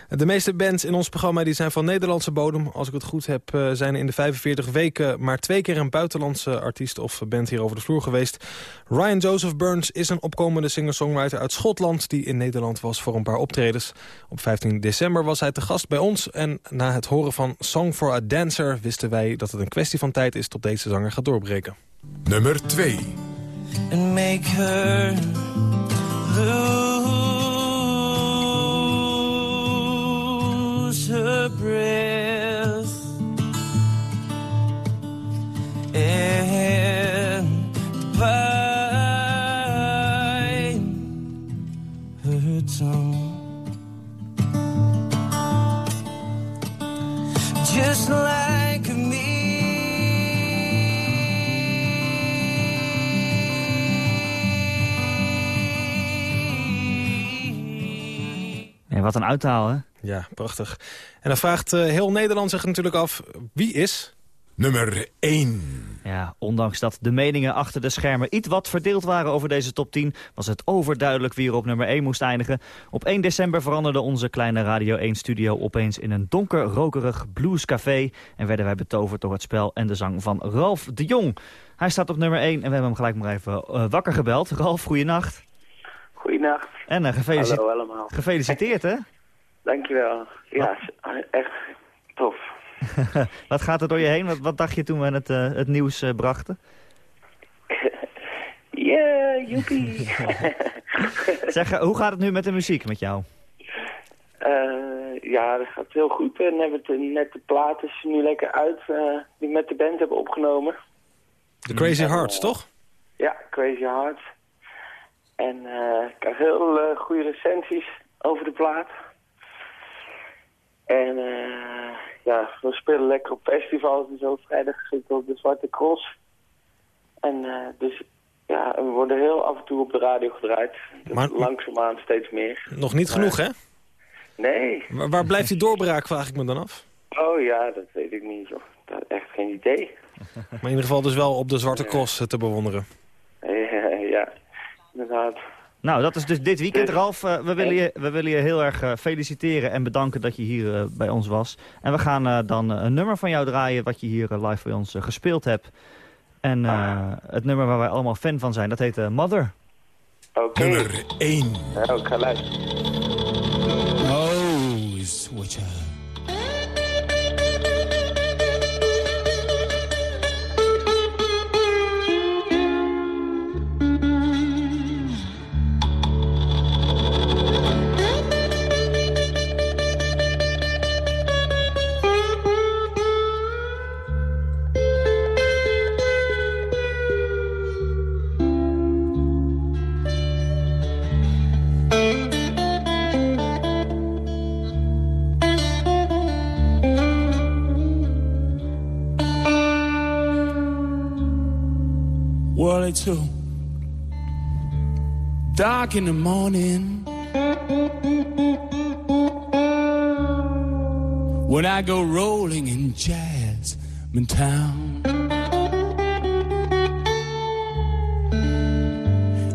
De meeste bands in ons programma die zijn van Nederlandse bodem. Als ik het goed heb, zijn er in de 45 weken maar twee keer een buitenlandse artiest of band hier over de vloer geweest. Ryan Joseph Burns is een opkomende singer-songwriter uit Schotland die in Nederland was voor een paar optredens. Op 15 december was hij te gast bij ons en na het horen van Song for a Dancer wisten wij dat het een kwestie van tijd is tot deze zanger gaat doorbreken. Nummer 2. And make her lose her breath and Just like me. Nee, wat een uithaal, hè? Ja, prachtig. En dan vraagt uh, heel Nederland zich natuurlijk af, wie is... Nummer 1. Ja, ondanks dat de meningen achter de schermen iets wat verdeeld waren over deze top 10... was het overduidelijk wie er op nummer 1 moest eindigen. Op 1 december veranderde onze kleine Radio 1-studio opeens in een donker, rokerig bluescafé... en werden wij betoverd door het spel en de zang van Ralf de Jong. Hij staat op nummer 1 en we hebben hem gelijk maar even uh, wakker gebeld. Ralf, goeienacht. Goedenacht. En uh, gefelici Hallo allemaal. gefeliciteerd, hè? Dankjewel. Ja, echt tof. <laughs> wat gaat er door je heen? Wat, wat dacht je toen we het, uh, het nieuws uh, brachten? <laughs> Yeah, joepie. <laughs> zeg, hoe gaat het nu met de muziek met jou? Uh, ja, dat gaat heel goed. En hebben het net de plaat is nu lekker uit uh, die we met de band hebben opgenomen. The Crazy Hearts, toch? Ja, Crazy Hearts. En ik krijg heel goede recensies over de plaat. En ja, we spelen lekker op festivals en zo. Vrijdag zitten op de Zwarte Cross. En dus ja, we worden heel af en toe op de radio gedraaid. Maar... Langzaamaan steeds meer. Nog niet genoeg, hè? Nee. Waar, waar blijft die doorbraak, vraag ik me dan af? Oh ja, dat weet ik niet. Joh. Dat echt geen idee. Maar in ieder geval dus wel op de Zwarte Cross te bewonderen. Ja, ja, inderdaad. Nou, dat is dus dit weekend, Ralf. Uh, we, willen je, we willen je heel erg uh, feliciteren en bedanken dat je hier uh, bij ons was. En we gaan dan een nummer van jou draaien wat je hier live bij ons gespeeld hebt. En het nummer waar wij allemaal fan van zijn, dat heet Mother. Oké. Okay. Nummer 1. Ja, ik ga luisteren. Oh, switcher. it's dark in the morning when I go rolling in Jasmine Town.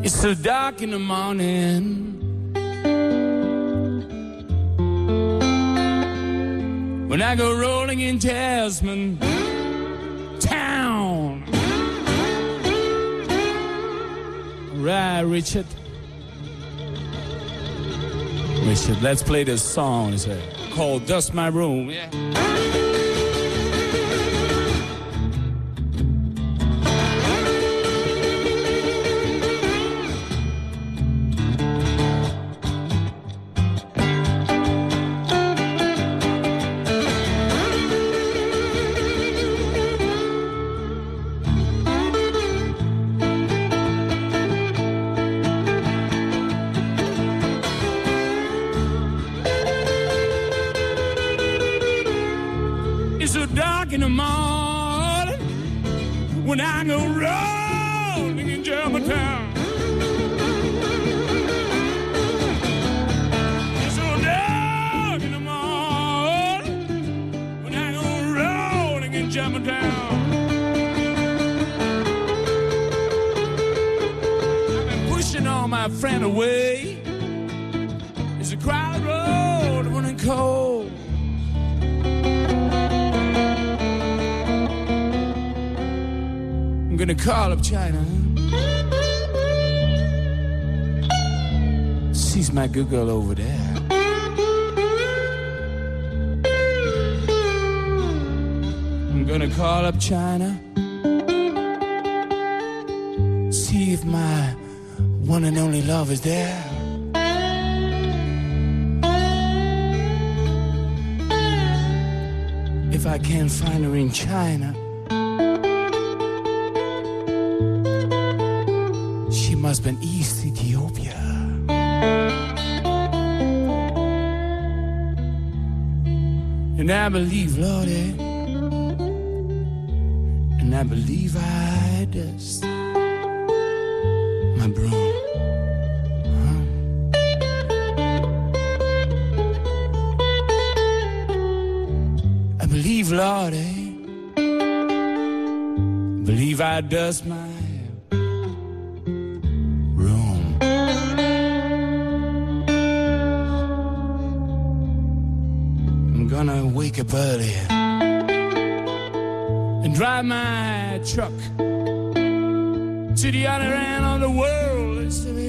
It's so dark in the morning when I go rolling in Jasmine Town. Right, Richard. Richard, let's play this song it's uh, called Dust My Room. Yeah. China. She's my good girl over there. I'm gonna call up China. See if my one and only love is there. If I can't find her in China. And I believe, Lordy, eh? and I believe I dust my broom. I believe, Lordy, eh? believe I dust my wake up early and drive my truck to the other end of the world.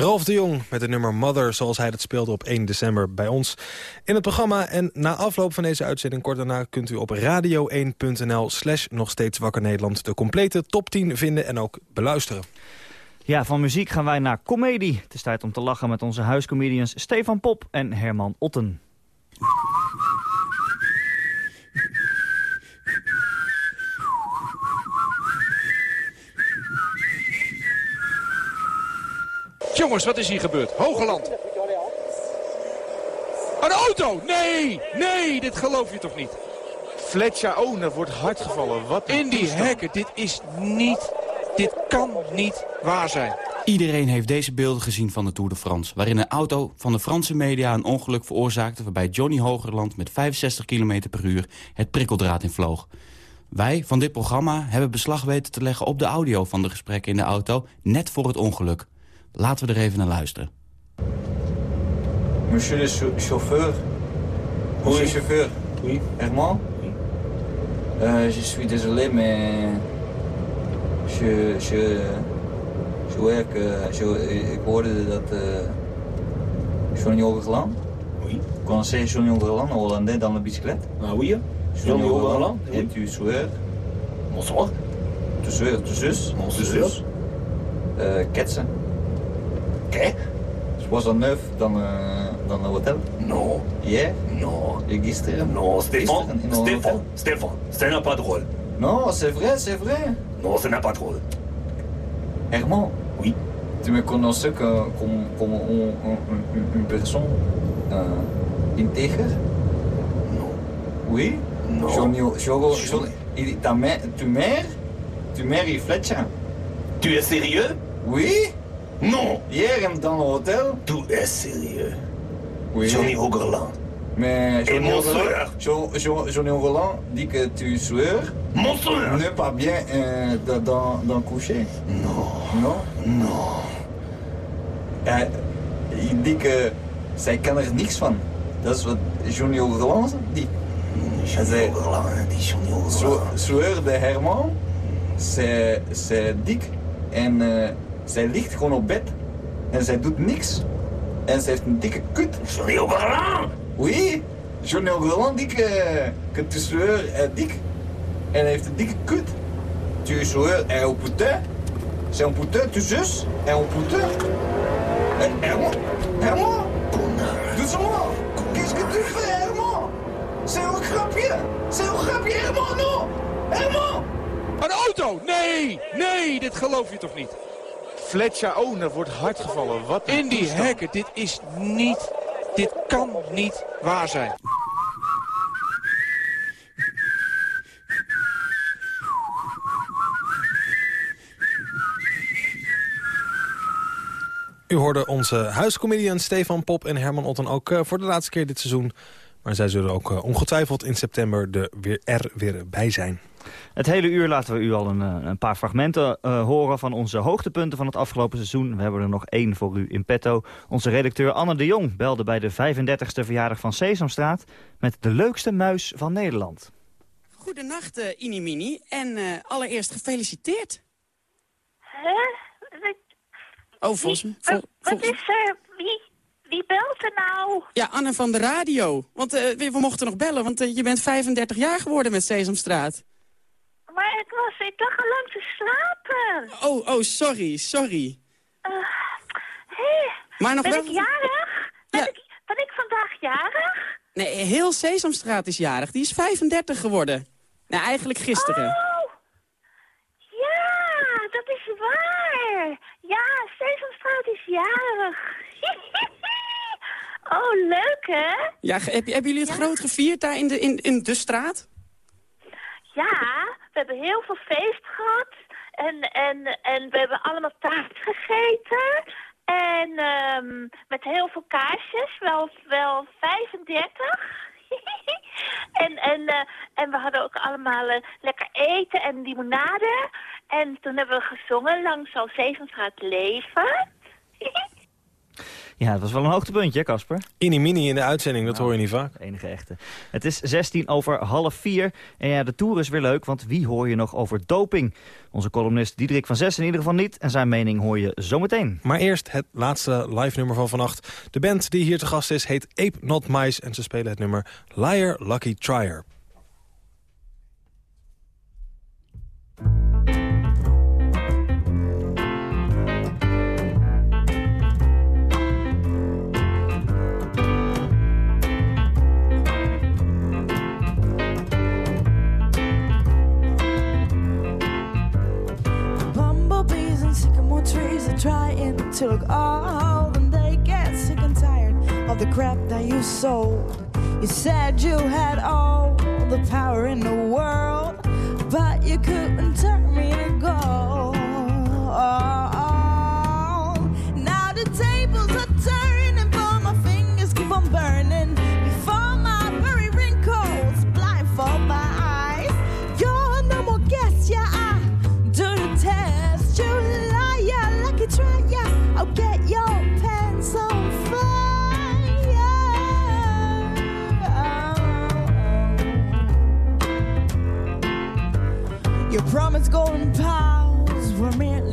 Ralf de Jong met het nummer Mother, zoals hij dat speelde op 1 december bij ons in het programma. En na afloop van deze uitzending, kort daarna, kunt u op radio1.nl slash nog steeds wakker Nederland de complete top 10 vinden en ook beluisteren. Ja, van muziek gaan wij naar comedie. Het is tijd om te lachen met onze huiscomedians Stefan Pop en Herman Otten. Jongens, wat is hier gebeurd? Hogeland. Een auto! Nee! Nee, dit geloof je toch niet? Fletcher, dat wordt hard gevallen. Wat In die hekken, dit is niet... Dit kan niet waar zijn. Iedereen heeft deze beelden gezien van de Tour de France... waarin een auto van de Franse media een ongeluk veroorzaakte... waarbij Johnny Hogerland met 65 km per uur het prikkeldraad in vloog. Wij van dit programma hebben beslag weten te leggen op de audio van de gesprekken in de auto... net voor het ongeluk. Laten we er even naar luisteren. Monsieur le chauffeur. Oui, chauffeur. Oui. Herman Oui. Euh, je suis désolé, mais je, je, je werk, je, ik hoorde dat uh, Johnny Hogerland. Oui. Connaissez Johnny Hogerland, Hollandais dans la bicyclette? Ah oui. Johnny Hogerland. Et tu soeur? Bonsoir. Tu soeur, tu zus? Mon tu zus? Uh, ketsen. Qu'est Was dat neuf dan, uh, dan een hotel? Non. Hier? Non. Et gisteren? Non, Stéphane. Stéphane. Stéphane. Ce n'est pas drôle. Non, c'est vrai, c'est vrai. Non, ce n'est pas drôle. Herman? Oui. Tu me connaissais comme, comme, comme un, un, une personne euh, intègre? Non. Oui? Non. Ta mère, tu mères? Tu mères il Fletcher? Tu es sérieux? Oui? Non. Hier dans le hôtel? Tu es sérieux Oui. Johnny Hogerland. Mais Et Johnny mon Hogerland- soeur Johnny Hogerland dit que tu soeur Mon soeur n'est pas bien euh, dans, dans, coucher. Non. Non? Non. Hij, il dit que zij kan er niks van. Dat is wat Johnny Hogerland dit. Hij zei, Johnny zo- Soeur de Herman, zij dik en eh, zij ligt gewoon op bed en zij doet niks. En zij heeft een dikke kut. Johnny Hogerland? Oui, dit que, que tu soeur est dik. En hij heeft een dikke kut. Tu soeur est un putain. C'est un putain, tu zus est un putain. Eh, Herman, Herman, doucement. Qu'est-ce que tu fais, Herman? C'est un grapje. C'est un grapje, Herman, non. Herman. Een auto! Nee! Nee, dit geloof je toch niet? Fletcher, oh, dat wordt hard gevallen. Wat In die toestand. hekken, dit is niet... Dit kan niet waar zijn. U hoorde onze huiscomedians Stefan Pop en Herman Otten ook eh, voor de laatste keer dit seizoen. Maar zij zullen ook eh, ongetwijfeld in september de weer, er weer bij zijn. Het hele uur laten we u al een, eh, een paar fragmenten eh, horen van onze hoogtepunten van het afgelopen seizoen. We hebben er nog één voor u in petto. Onze redacteur Anne de Jong belde bij de 35e verjaardag van Sesamstraat met de leukste muis van Nederland. Goedenacht, uh, Inimini. En eh, allereerst gefeliciteerd. Hè? Wat, Oh, volgens mij... wat, wat is er? Wie, wie belt? Ja, Anne van de radio. Want eh, we, we mochten nog bellen, want eh, je bent 35 jaar geworden met Sesamstraat. Maar ik was, ik lag al lang te slapen. Oh, oh, sorry, sorry. Eh, Hé, Maar nog ben wel... ik jarig? Ben, ik, ben ik vandaag jarig? Nee, heel Sesamstraat is jarig. Die is 35 geworden. Nou, eigenlijk gisteren. Oh, ja, dat is waar. Ja, Sesamstraat is jarig. <laughs> oh, leuk hè? Ja, heb, hebben jullie het groot gevierd daar in de, in, in de straat? Ja, we hebben heel veel feest gehad. En, en, en we hebben allemaal taart <laughs> gegeten. En ehm, met heel veel kaarsjes, wel, wel 35. <laughs> en, en, eh, en we hadden ook allemaal eh, lekker eten en limonade. En toen hebben we gezongen, lang zal Zevenstraat leven. <laughs> Ja, het was wel een hoogtepuntje, Casper? Mini in de uitzending, dat hoor je niet vaak. Enige echte. Het is 16 over half 4. En ja, de Tour is weer leuk, want wie hoor je nog over doping? Onze columnist Diederik van Zes in ieder geval niet. En zijn mening hoor je zometeen. Maar eerst het laatste live nummer van vannacht. De band die hier te gast is heet Ape Not Mice en ze spelen het nummer Liar Lucky Trier. Trees are trying to look old, and they get sick and tired of the crap that you sold. You said you had all the power in the world, but you couldn't turn me to gold.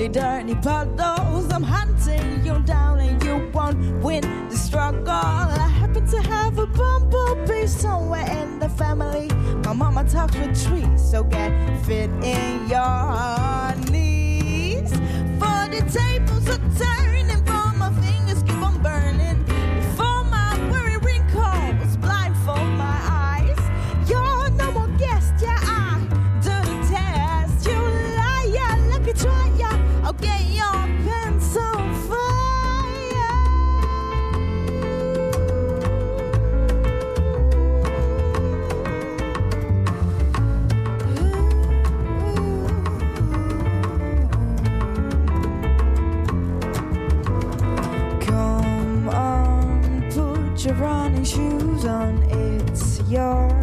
Merely dirty puddles. I'm hunting you down and you won't win the struggle. I happen to have a bumblebee somewhere in the family. My mama talks with trees, so get fit in your knees. For the tables are done, it's your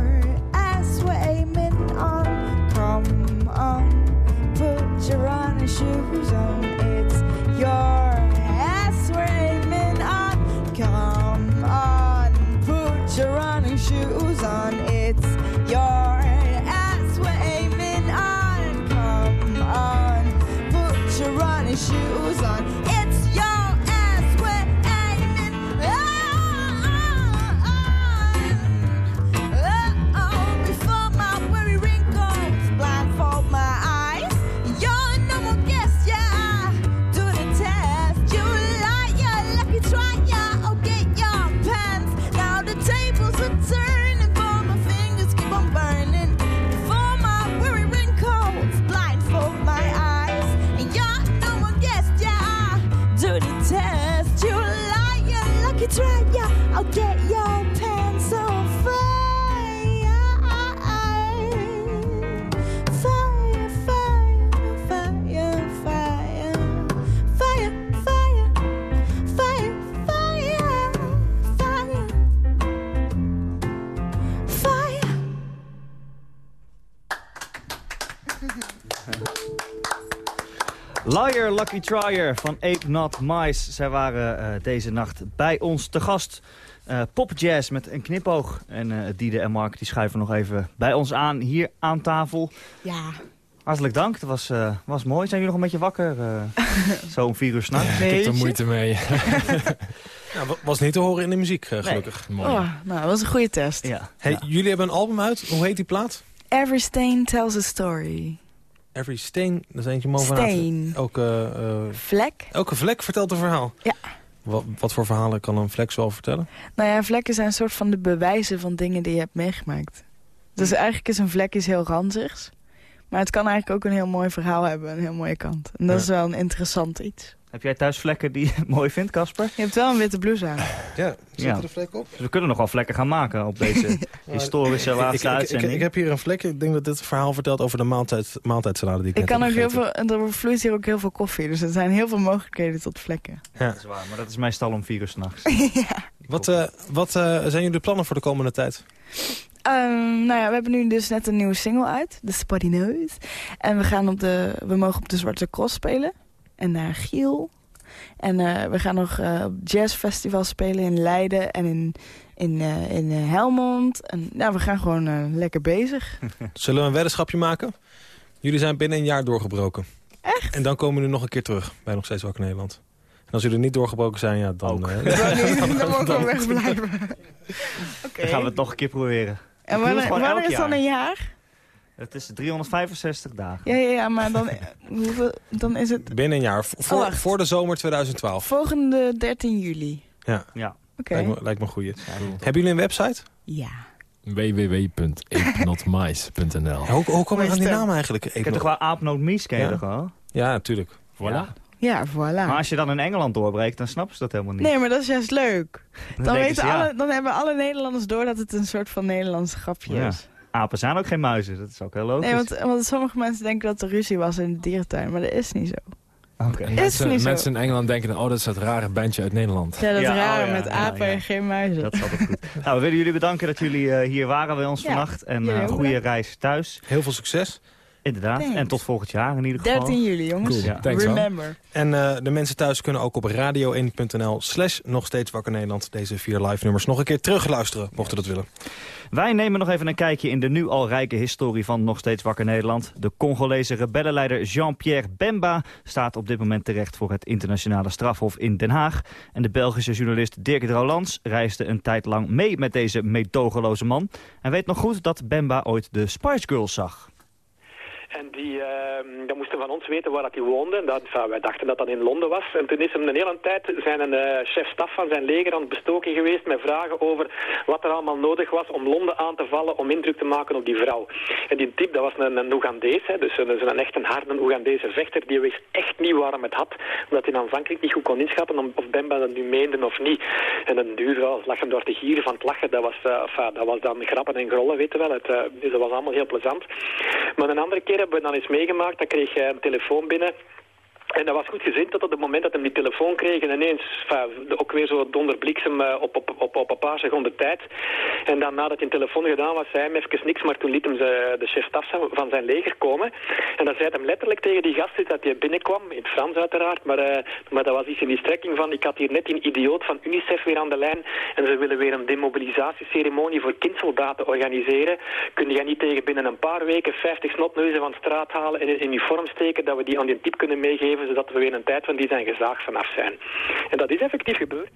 Lucky Trier van Ape Not Mice. Zij waren eh, deze nacht bij ons te gast. Eh popjazz met een knipoog. En eh Diede en Mark die schuiven nog even bij ons aan hier aan tafel. Ja. Hartelijk dank, dat was, eh, was mooi. Zijn jullie nog een beetje wakker? eh, <laughs> Zo'n vier uur s'nachts? ik heb er moeite mee. <laughs> Nou, wa- was niet te horen in de muziek, eh, gelukkig. Oh, nou, dat was een goede test. Ja. Hey, Jullie hebben een album uit. Hoe heet die plaat? Every stain tells a story. Every Stain. Dat is eentje te- Stain. Elke, eh, Vlek? elke vlek vertelt een verhaal. Ja. Wat, wat voor verhalen kan een vlek zo vertellen? Nou ja, vlekken zijn een soort van de bewijzen van dingen die je hebt meegemaakt. Dus eigenlijk is een vlek iets heel ranzigs. Maar het kan eigenlijk ook een heel mooi verhaal hebben, een heel mooie kant. En dat Ja. is wel een interessant iets. Heb jij thuis vlekken die je <laughs> mooi vindt, Casper? Je hebt wel een witte blouse aan. Ja, zit er een vlek op? Dus we kunnen nog wel vlekken gaan maken op deze <laughs> historische Ik- laatste ik, ik, ik, uitzending. ik heb hier een vlek. Ik denk dat dit verhaal vertelt over de maaltijd, maaltijdsalade die ik, Ik net kan ook heel veel, er vloeit hier ook heel veel koffie. Dus er zijn heel veel mogelijkheden tot vlekken. Ja. Dat is waar, maar dat is meestal om vier uur s'nachts. <laughs> Wat, eh, wat eh, zijn jullie plannen voor de komende tijd? Ehm, nou ja, we hebben nu dus net een nieuwe single uit, The Spotty Nose. En we, gaan op de, we mogen op de Zwarte Cross spelen. En naar Giel. En eh, we gaan nog eh, op jazzfestival spelen in Leiden en in, in, eh, in eh, Helmond. En nou, we gaan gewoon eh, lekker bezig. <laughs> Zullen we een weddenschapje maken? Jullie zijn binnen een jaar doorgebroken. Echt? En dan komen jullie nog een keer terug bij Nog Steeds Wakker Nederland. En als jullie niet doorgebroken zijn, ja, dan... eh, <laughs> <laughs> Dan mogen we wegblijven. Oké. Dan gaan we het nog een keer proberen. En wanneer, wanneer is dan een jaar? Het is 365 dagen. Ja, ja, ja, maar dan, hoeveel, dan is het Binnen een jaar. Voor, Oh, wacht. voor de zomer 2012. volgende 13 juli. Ja, Ja. Oké. lijkt, me, lijkt me een goeie. Hebben jullie een website? Ja. www.eepnotmice.nl Hoe, hoe kom je aan die naam eigenlijk? Ik heb toch wel aapnootmies, ken je Ja? toch wel? Ja, natuurlijk. Ja. Ja, voilà. Maar als je dan in Engeland doorbreekt, dan snappen ze dat helemaal niet. Nee, maar dat is juist leuk. Dan weten ze, ja. alle, dan hebben alle Nederlanders door dat het een soort van Nederlands grapje Ja. is. Apen zijn ook geen muizen, dat is ook heel logisch. Nee, want, want sommige mensen denken dat er ruzie was in de dierentuin, maar dat is niet zo. Oké. Is Mensen, niet zo. mensen in Engeland denken, dan, oh, dat is dat rare bandje uit Nederland. Ja, dat is Ja, oh ja, met apen ja. en geen muizen. Dat is altijd goed. nou, we willen jullie bedanken dat jullie eh, hier waren bij ons Ja, vannacht. En jullie eh, goede reis thuis. Heel veel succes. Inderdaad. Thanks. En tot volgend jaar in ieder geval. 13 juli, jongens. Cool. Ja. Thanks. Remember. En eh, de mensen thuis kunnen ook op radio1.nl slash nog steeds wakker Nederland deze vier live nummers nog een keer terugluisteren, mochten dat willen. Wij nemen nog even een kijkje in de nu al rijke historie van Nog Steeds Wakker Nederland. De Congolese rebellenleider Jean-Pierre Bemba staat op dit moment terecht voor het internationale strafhof in Den Haag. En de Belgische journalist Dirk Drouwlands reisde een tijd lang mee met deze meedogenloze man. Hij weet nog goed dat Bemba ooit de Spice Girls zag. En die, uh, dan moesten van ons weten waar dat hij woonde. Dat, wij dachten dat dat in Londen was. En toen is hem een hele tijd zijn een uh, chef-staf van zijn leger aan het bestoken geweest met vragen over wat er allemaal nodig was om Londen aan te vallen om indruk te maken op die vrouw. En die type, dat was een, een Oegandees, hè, dus een, een echt een harde Oegandese vechter die wist echt niet waarom het had. Omdat hij aanvankelijk niet goed kon inschatten of Bemba dat nu meende of niet. En een duur lag hem door te gieren van het lachen. Dat was, uh, dat was dan grappen en grollen, weet je wel. Het, uh, dus dat was allemaal heel plezant. Maar een andere keer hebben we dan eens meegemaakt. Dan kreeg hij een telefoon binnen. En dat was goed gezien tot op het moment dat hij die telefoon kreeg en ineens ook weer zo donderbliksem uh, op, op, op, op een paar seconden tijd. En dan nadat hij een telefoon gedaan was, zei hij hem even niks, maar toen liet hem de chef-staf van zijn leger komen. En dan zei hij hem letterlijk tegen die gast dat hij binnenkwam, in het Frans uiteraard, maar, uh, maar dat was iets in die strekking van, ik had hier net een idioot van UNICEF weer aan de lijn en ze willen weer een demobilisatieceremonie voor kindsoldaten organiseren. Kun jij niet tegen binnen een paar weken 50 snotneuzen van straat halen en in uniform steken, dat we die aan die type kunnen meegeven zodat we weer een tijd van die zijn gezaagd vanaf zijn. En dat is effectief gebeurd.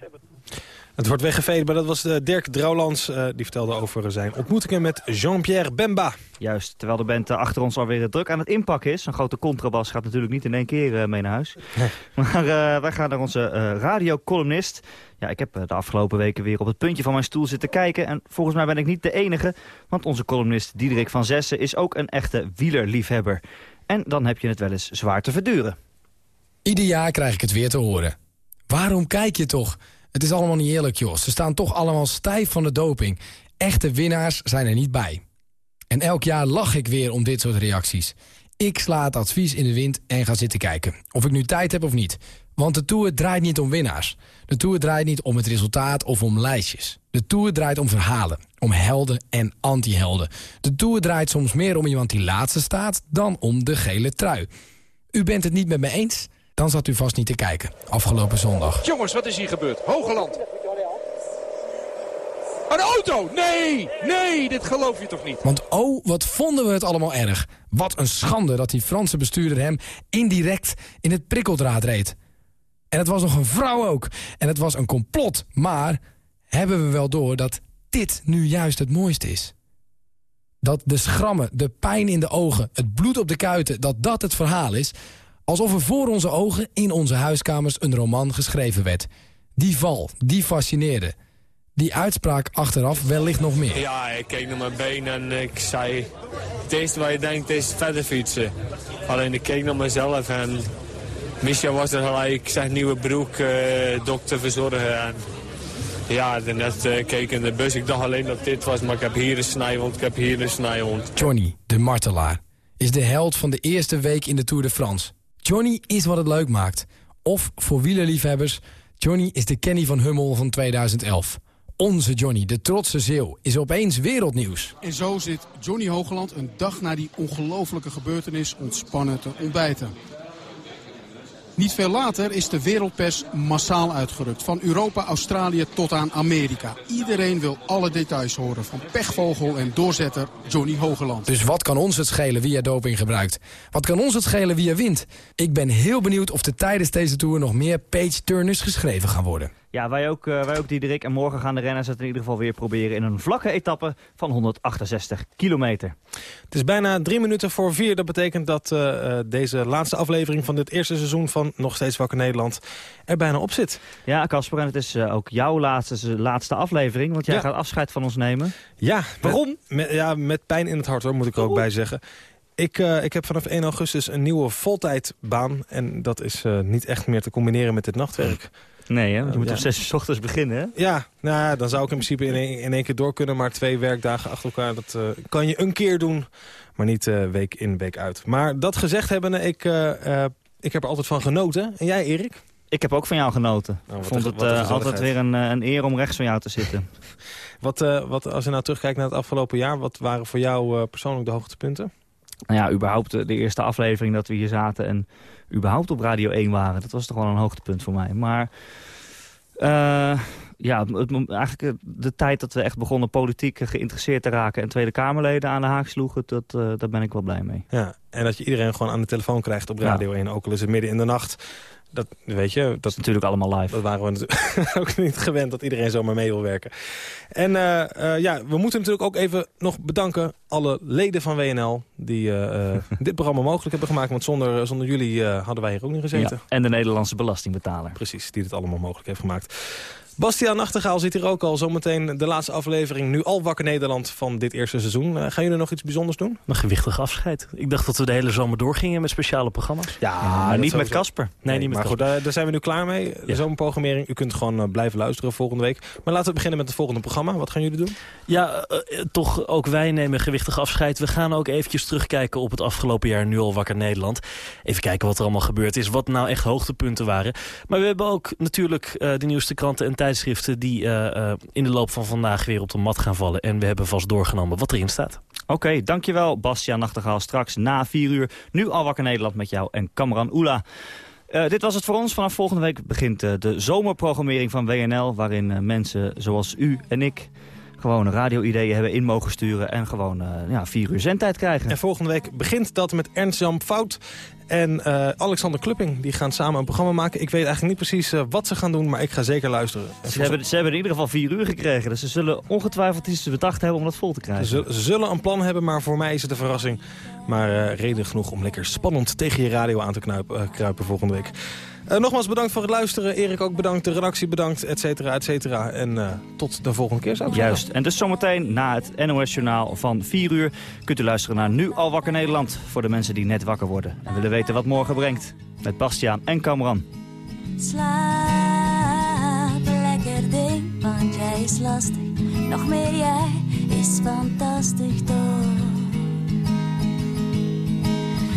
Het wordt weggeveed, maar dat was uh, Dirk Drouwlands. Uh, die vertelde over zijn ontmoetingen met Jean-Pierre Bemba. Juist, terwijl de band uh, achter ons alweer druk aan het inpakken is. Een grote contrabas gaat natuurlijk niet in één keer mee naar huis. Nee. <laughs> Maar wij gaan naar onze radiocolumnist. Ja, ik heb de afgelopen weken weer op het puntje van mijn stoel zitten kijken. En volgens mij ben ik niet de enige. Want onze columnist Diederik van Zessen is ook een echte wielerliefhebber. En dan heb je het wel eens zwaar te verduren. Ieder jaar krijg ik het weer te horen. Waarom kijk je toch? Het is allemaal niet eerlijk, joh. Ze staan toch allemaal stijf van de doping. Echte winnaars zijn er niet bij. En elk jaar lach ik weer om dit soort reacties. Ik sla het advies in de wind en ga zitten kijken. Of ik nu tijd heb of niet. Want de Tour draait niet om winnaars. De Tour draait niet om het resultaat of om lijstjes. De Tour draait om verhalen. Om helden en anti-helden. De Tour draait soms meer om iemand die laatste staat... dan om de gele trui. U bent het niet met me eens? Dan zat u vast niet te kijken, afgelopen zondag. Jongens, wat is hier gebeurd? Hogeland. Een auto! Nee! Nee, dit geloof je toch niet? Want oh, wat vonden we het allemaal erg. Wat een schande dat die Franse bestuurder hem indirect in het prikkeldraad reed. En het was nog een vrouw ook. En het was een complot. Maar hebben we wel door dat dit nu juist het mooiste is? Dat de schrammen, de pijn in de ogen, het bloed op de kuiten... dat dat het verhaal is... alsof er voor onze ogen in onze huiskamers een roman geschreven werd. Die val, die fascineerde. Die uitspraak achteraf wellicht nog meer. Ja, ik keek naar mijn been en ik zei... Het eerste wat je denkt is verder fietsen. Alleen ik keek naar mezelf en... Misha was er gelijk, ik zeg nieuwe broek, uh, dokter verzorgen. En ja, net uh, keek in de bus. Ik dacht alleen dat dit was, maar ik heb hier een snijwond, ik heb hier een snijwond. Johnny, de martelaar, is de held van de eerste week in de Tour de France. Johnny is wat het leuk maakt. Of, voor wielerliefhebbers, Johnny is de Kenny van Hummel van 2011. Onze Johnny, de trotse zeeuw, is opeens wereldnieuws. En zo zit Johnny Hogeland een dag na die ongelofelijke gebeurtenis ontspannen te ontbijten. Niet veel later is de wereldpers massaal uitgerukt. Van Europa, Australië tot aan Amerika. Iedereen wil alle details horen. Van pechvogel en doorzetter Johnny Hogeland. Dus wat kan ons het schelen wie er doping gebruikt? Wat kan ons het schelen wie er wint? Ik ben heel benieuwd of er tijdens deze Tour nog meer page-turners geschreven gaan worden. Ja, wij ook, uh, wij ook Diederik. En morgen gaan de renners het in ieder geval weer proberen... in een vlakke etappe van 168 kilometer. Het is bijna drie minuten voor vier. Dat betekent dat uh, deze laatste aflevering van dit eerste seizoen... van Nog Steeds Wakker Nederland er bijna op zit. Ja, Casper, en het is uh, ook jouw laatste, laatste aflevering. Want jij ja. gaat afscheid van ons nemen. Ja. Waarom? Met, ja, met pijn in het hart, hoor, moet ik er ook bij zeggen. Ik, uh, ik heb vanaf 1 augustus een nieuwe voltijdbaan. En dat is niet echt meer te combineren met dit nachtwerk. Nee, hè? Want je moet ja. om 6 uur s ochtends beginnen, hè? Ja, nou dan zou ik in principe in één, in één keer door kunnen. Maar twee werkdagen achter elkaar, dat uh, kan je een keer doen. Maar niet week in, week uit. Maar dat gezegd hebbende, ik, ik heb er altijd van genoten. En jij, Erik? Ik heb ook van jou genoten. Nou, ik vond het uh, altijd weer een, een, eer om rechts van jou te zitten. <laughs> wat, uh, wat, als je nou terugkijkt naar het afgelopen jaar... wat waren voor jou uh, persoonlijk de hoogtepunten? Nou ja, überhaupt de, de eerste aflevering dat we hier zaten... en überhaupt op Radio 1 waren. Dat was toch wel een hoogtepunt voor mij. Maar ja, het, eigenlijk de tijd dat we echt begonnen politiek geïnteresseerd te raken... en Tweede Kamerleden aan de haak sloegen, dat, daar ben ik wel blij mee. Ja, en dat je iedereen gewoon aan de telefoon krijgt op Radio ja. 1. Ook al is het midden in de nacht... Dat, weet je, dat, dat is natuurlijk allemaal live. Dat waren we natuurlijk <laughs> ook niet gewend dat iedereen zomaar mee wil werken. En uh, uh, ja, we moeten natuurlijk ook even nog bedanken alle leden van WNL... die uh, <laughs> dit programma mogelijk hebben gemaakt. Want zonder, zonder jullie hadden wij hier ook niet gezeten. Ja, en de Nederlandse belastingbetaler. Precies, die dit allemaal mogelijk heeft gemaakt. Bastiaan Nachtegaal zit hier ook al. Zometeen de laatste aflevering. Nu al wakker Nederland van dit eerste seizoen. Uh, gaan jullie nog iets bijzonders doen? Een gewichtig afscheid. Ik dacht dat we de hele zomer doorgingen met speciale programma's. Ja, ja niet met Casper. Nee, nee, niet met maar goed, daar, daar, zijn we nu klaar mee. De ja. zomerprogrammering. U kunt gewoon uh, blijven luisteren volgende week. Maar laten we beginnen met het volgende programma. Wat gaan jullie doen? Ja, uh, toch ook wij nemen gewichtig afscheid. We gaan ook eventjes terugkijken op het afgelopen jaar Nu al wakker Nederland. Even kijken wat er allemaal gebeurd is. Wat nou echt hoogtepunten waren. Maar we hebben ook natuurlijk de nieuwste kranten en tijdschriften... die uh, uh, in de loop van vandaag weer op de mat gaan vallen. En we hebben vast doorgenomen wat erin staat. Oké, dankjewel Bastiaan Nachtegaal. Straks na vier uur, nu al wakker Nederland met jou en Kamran Oela. Uh, dit was het voor ons. Vanaf volgende week begint de zomerprogrammering van WNL... waarin mensen zoals u en ik gewoon radio-ideeën hebben in mogen sturen... en gewoon uh, ja, vier uur zendtijd krijgen. En volgende week begint dat met Ernst-Jan Fout en uh, Alexander Klupping. Die gaan samen een programma maken. Ik weet eigenlijk niet precies uh, wat ze gaan doen, maar ik ga zeker luisteren. Ze hebben, ze hebben in ieder geval vier uur gekregen. Dus ze zullen ongetwijfeld iets bedacht hebben om dat vol te krijgen. Ze, ze zullen een plan hebben, maar voor mij is het een verrassing. Maar uh, reden genoeg om lekker spannend tegen je radio aan te knuipen, kruipen volgende week. Uh, nogmaals bedankt voor het luisteren. Erik ook bedankt, de redactie bedankt, et cetera, et cetera. En uh, tot de volgende keer zou ik Juist. zeggen. En dus zometeen na het NOS-journaal van 4 uur... kunt u luisteren naar Nu al wakker Nederland... voor de mensen die net wakker worden en willen weten wat morgen brengt. Met Bastiaan en Kamran. Slaap lekker ding, want jij is lastig. Nog meer jij is fantastisch toch.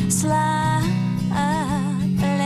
Slaap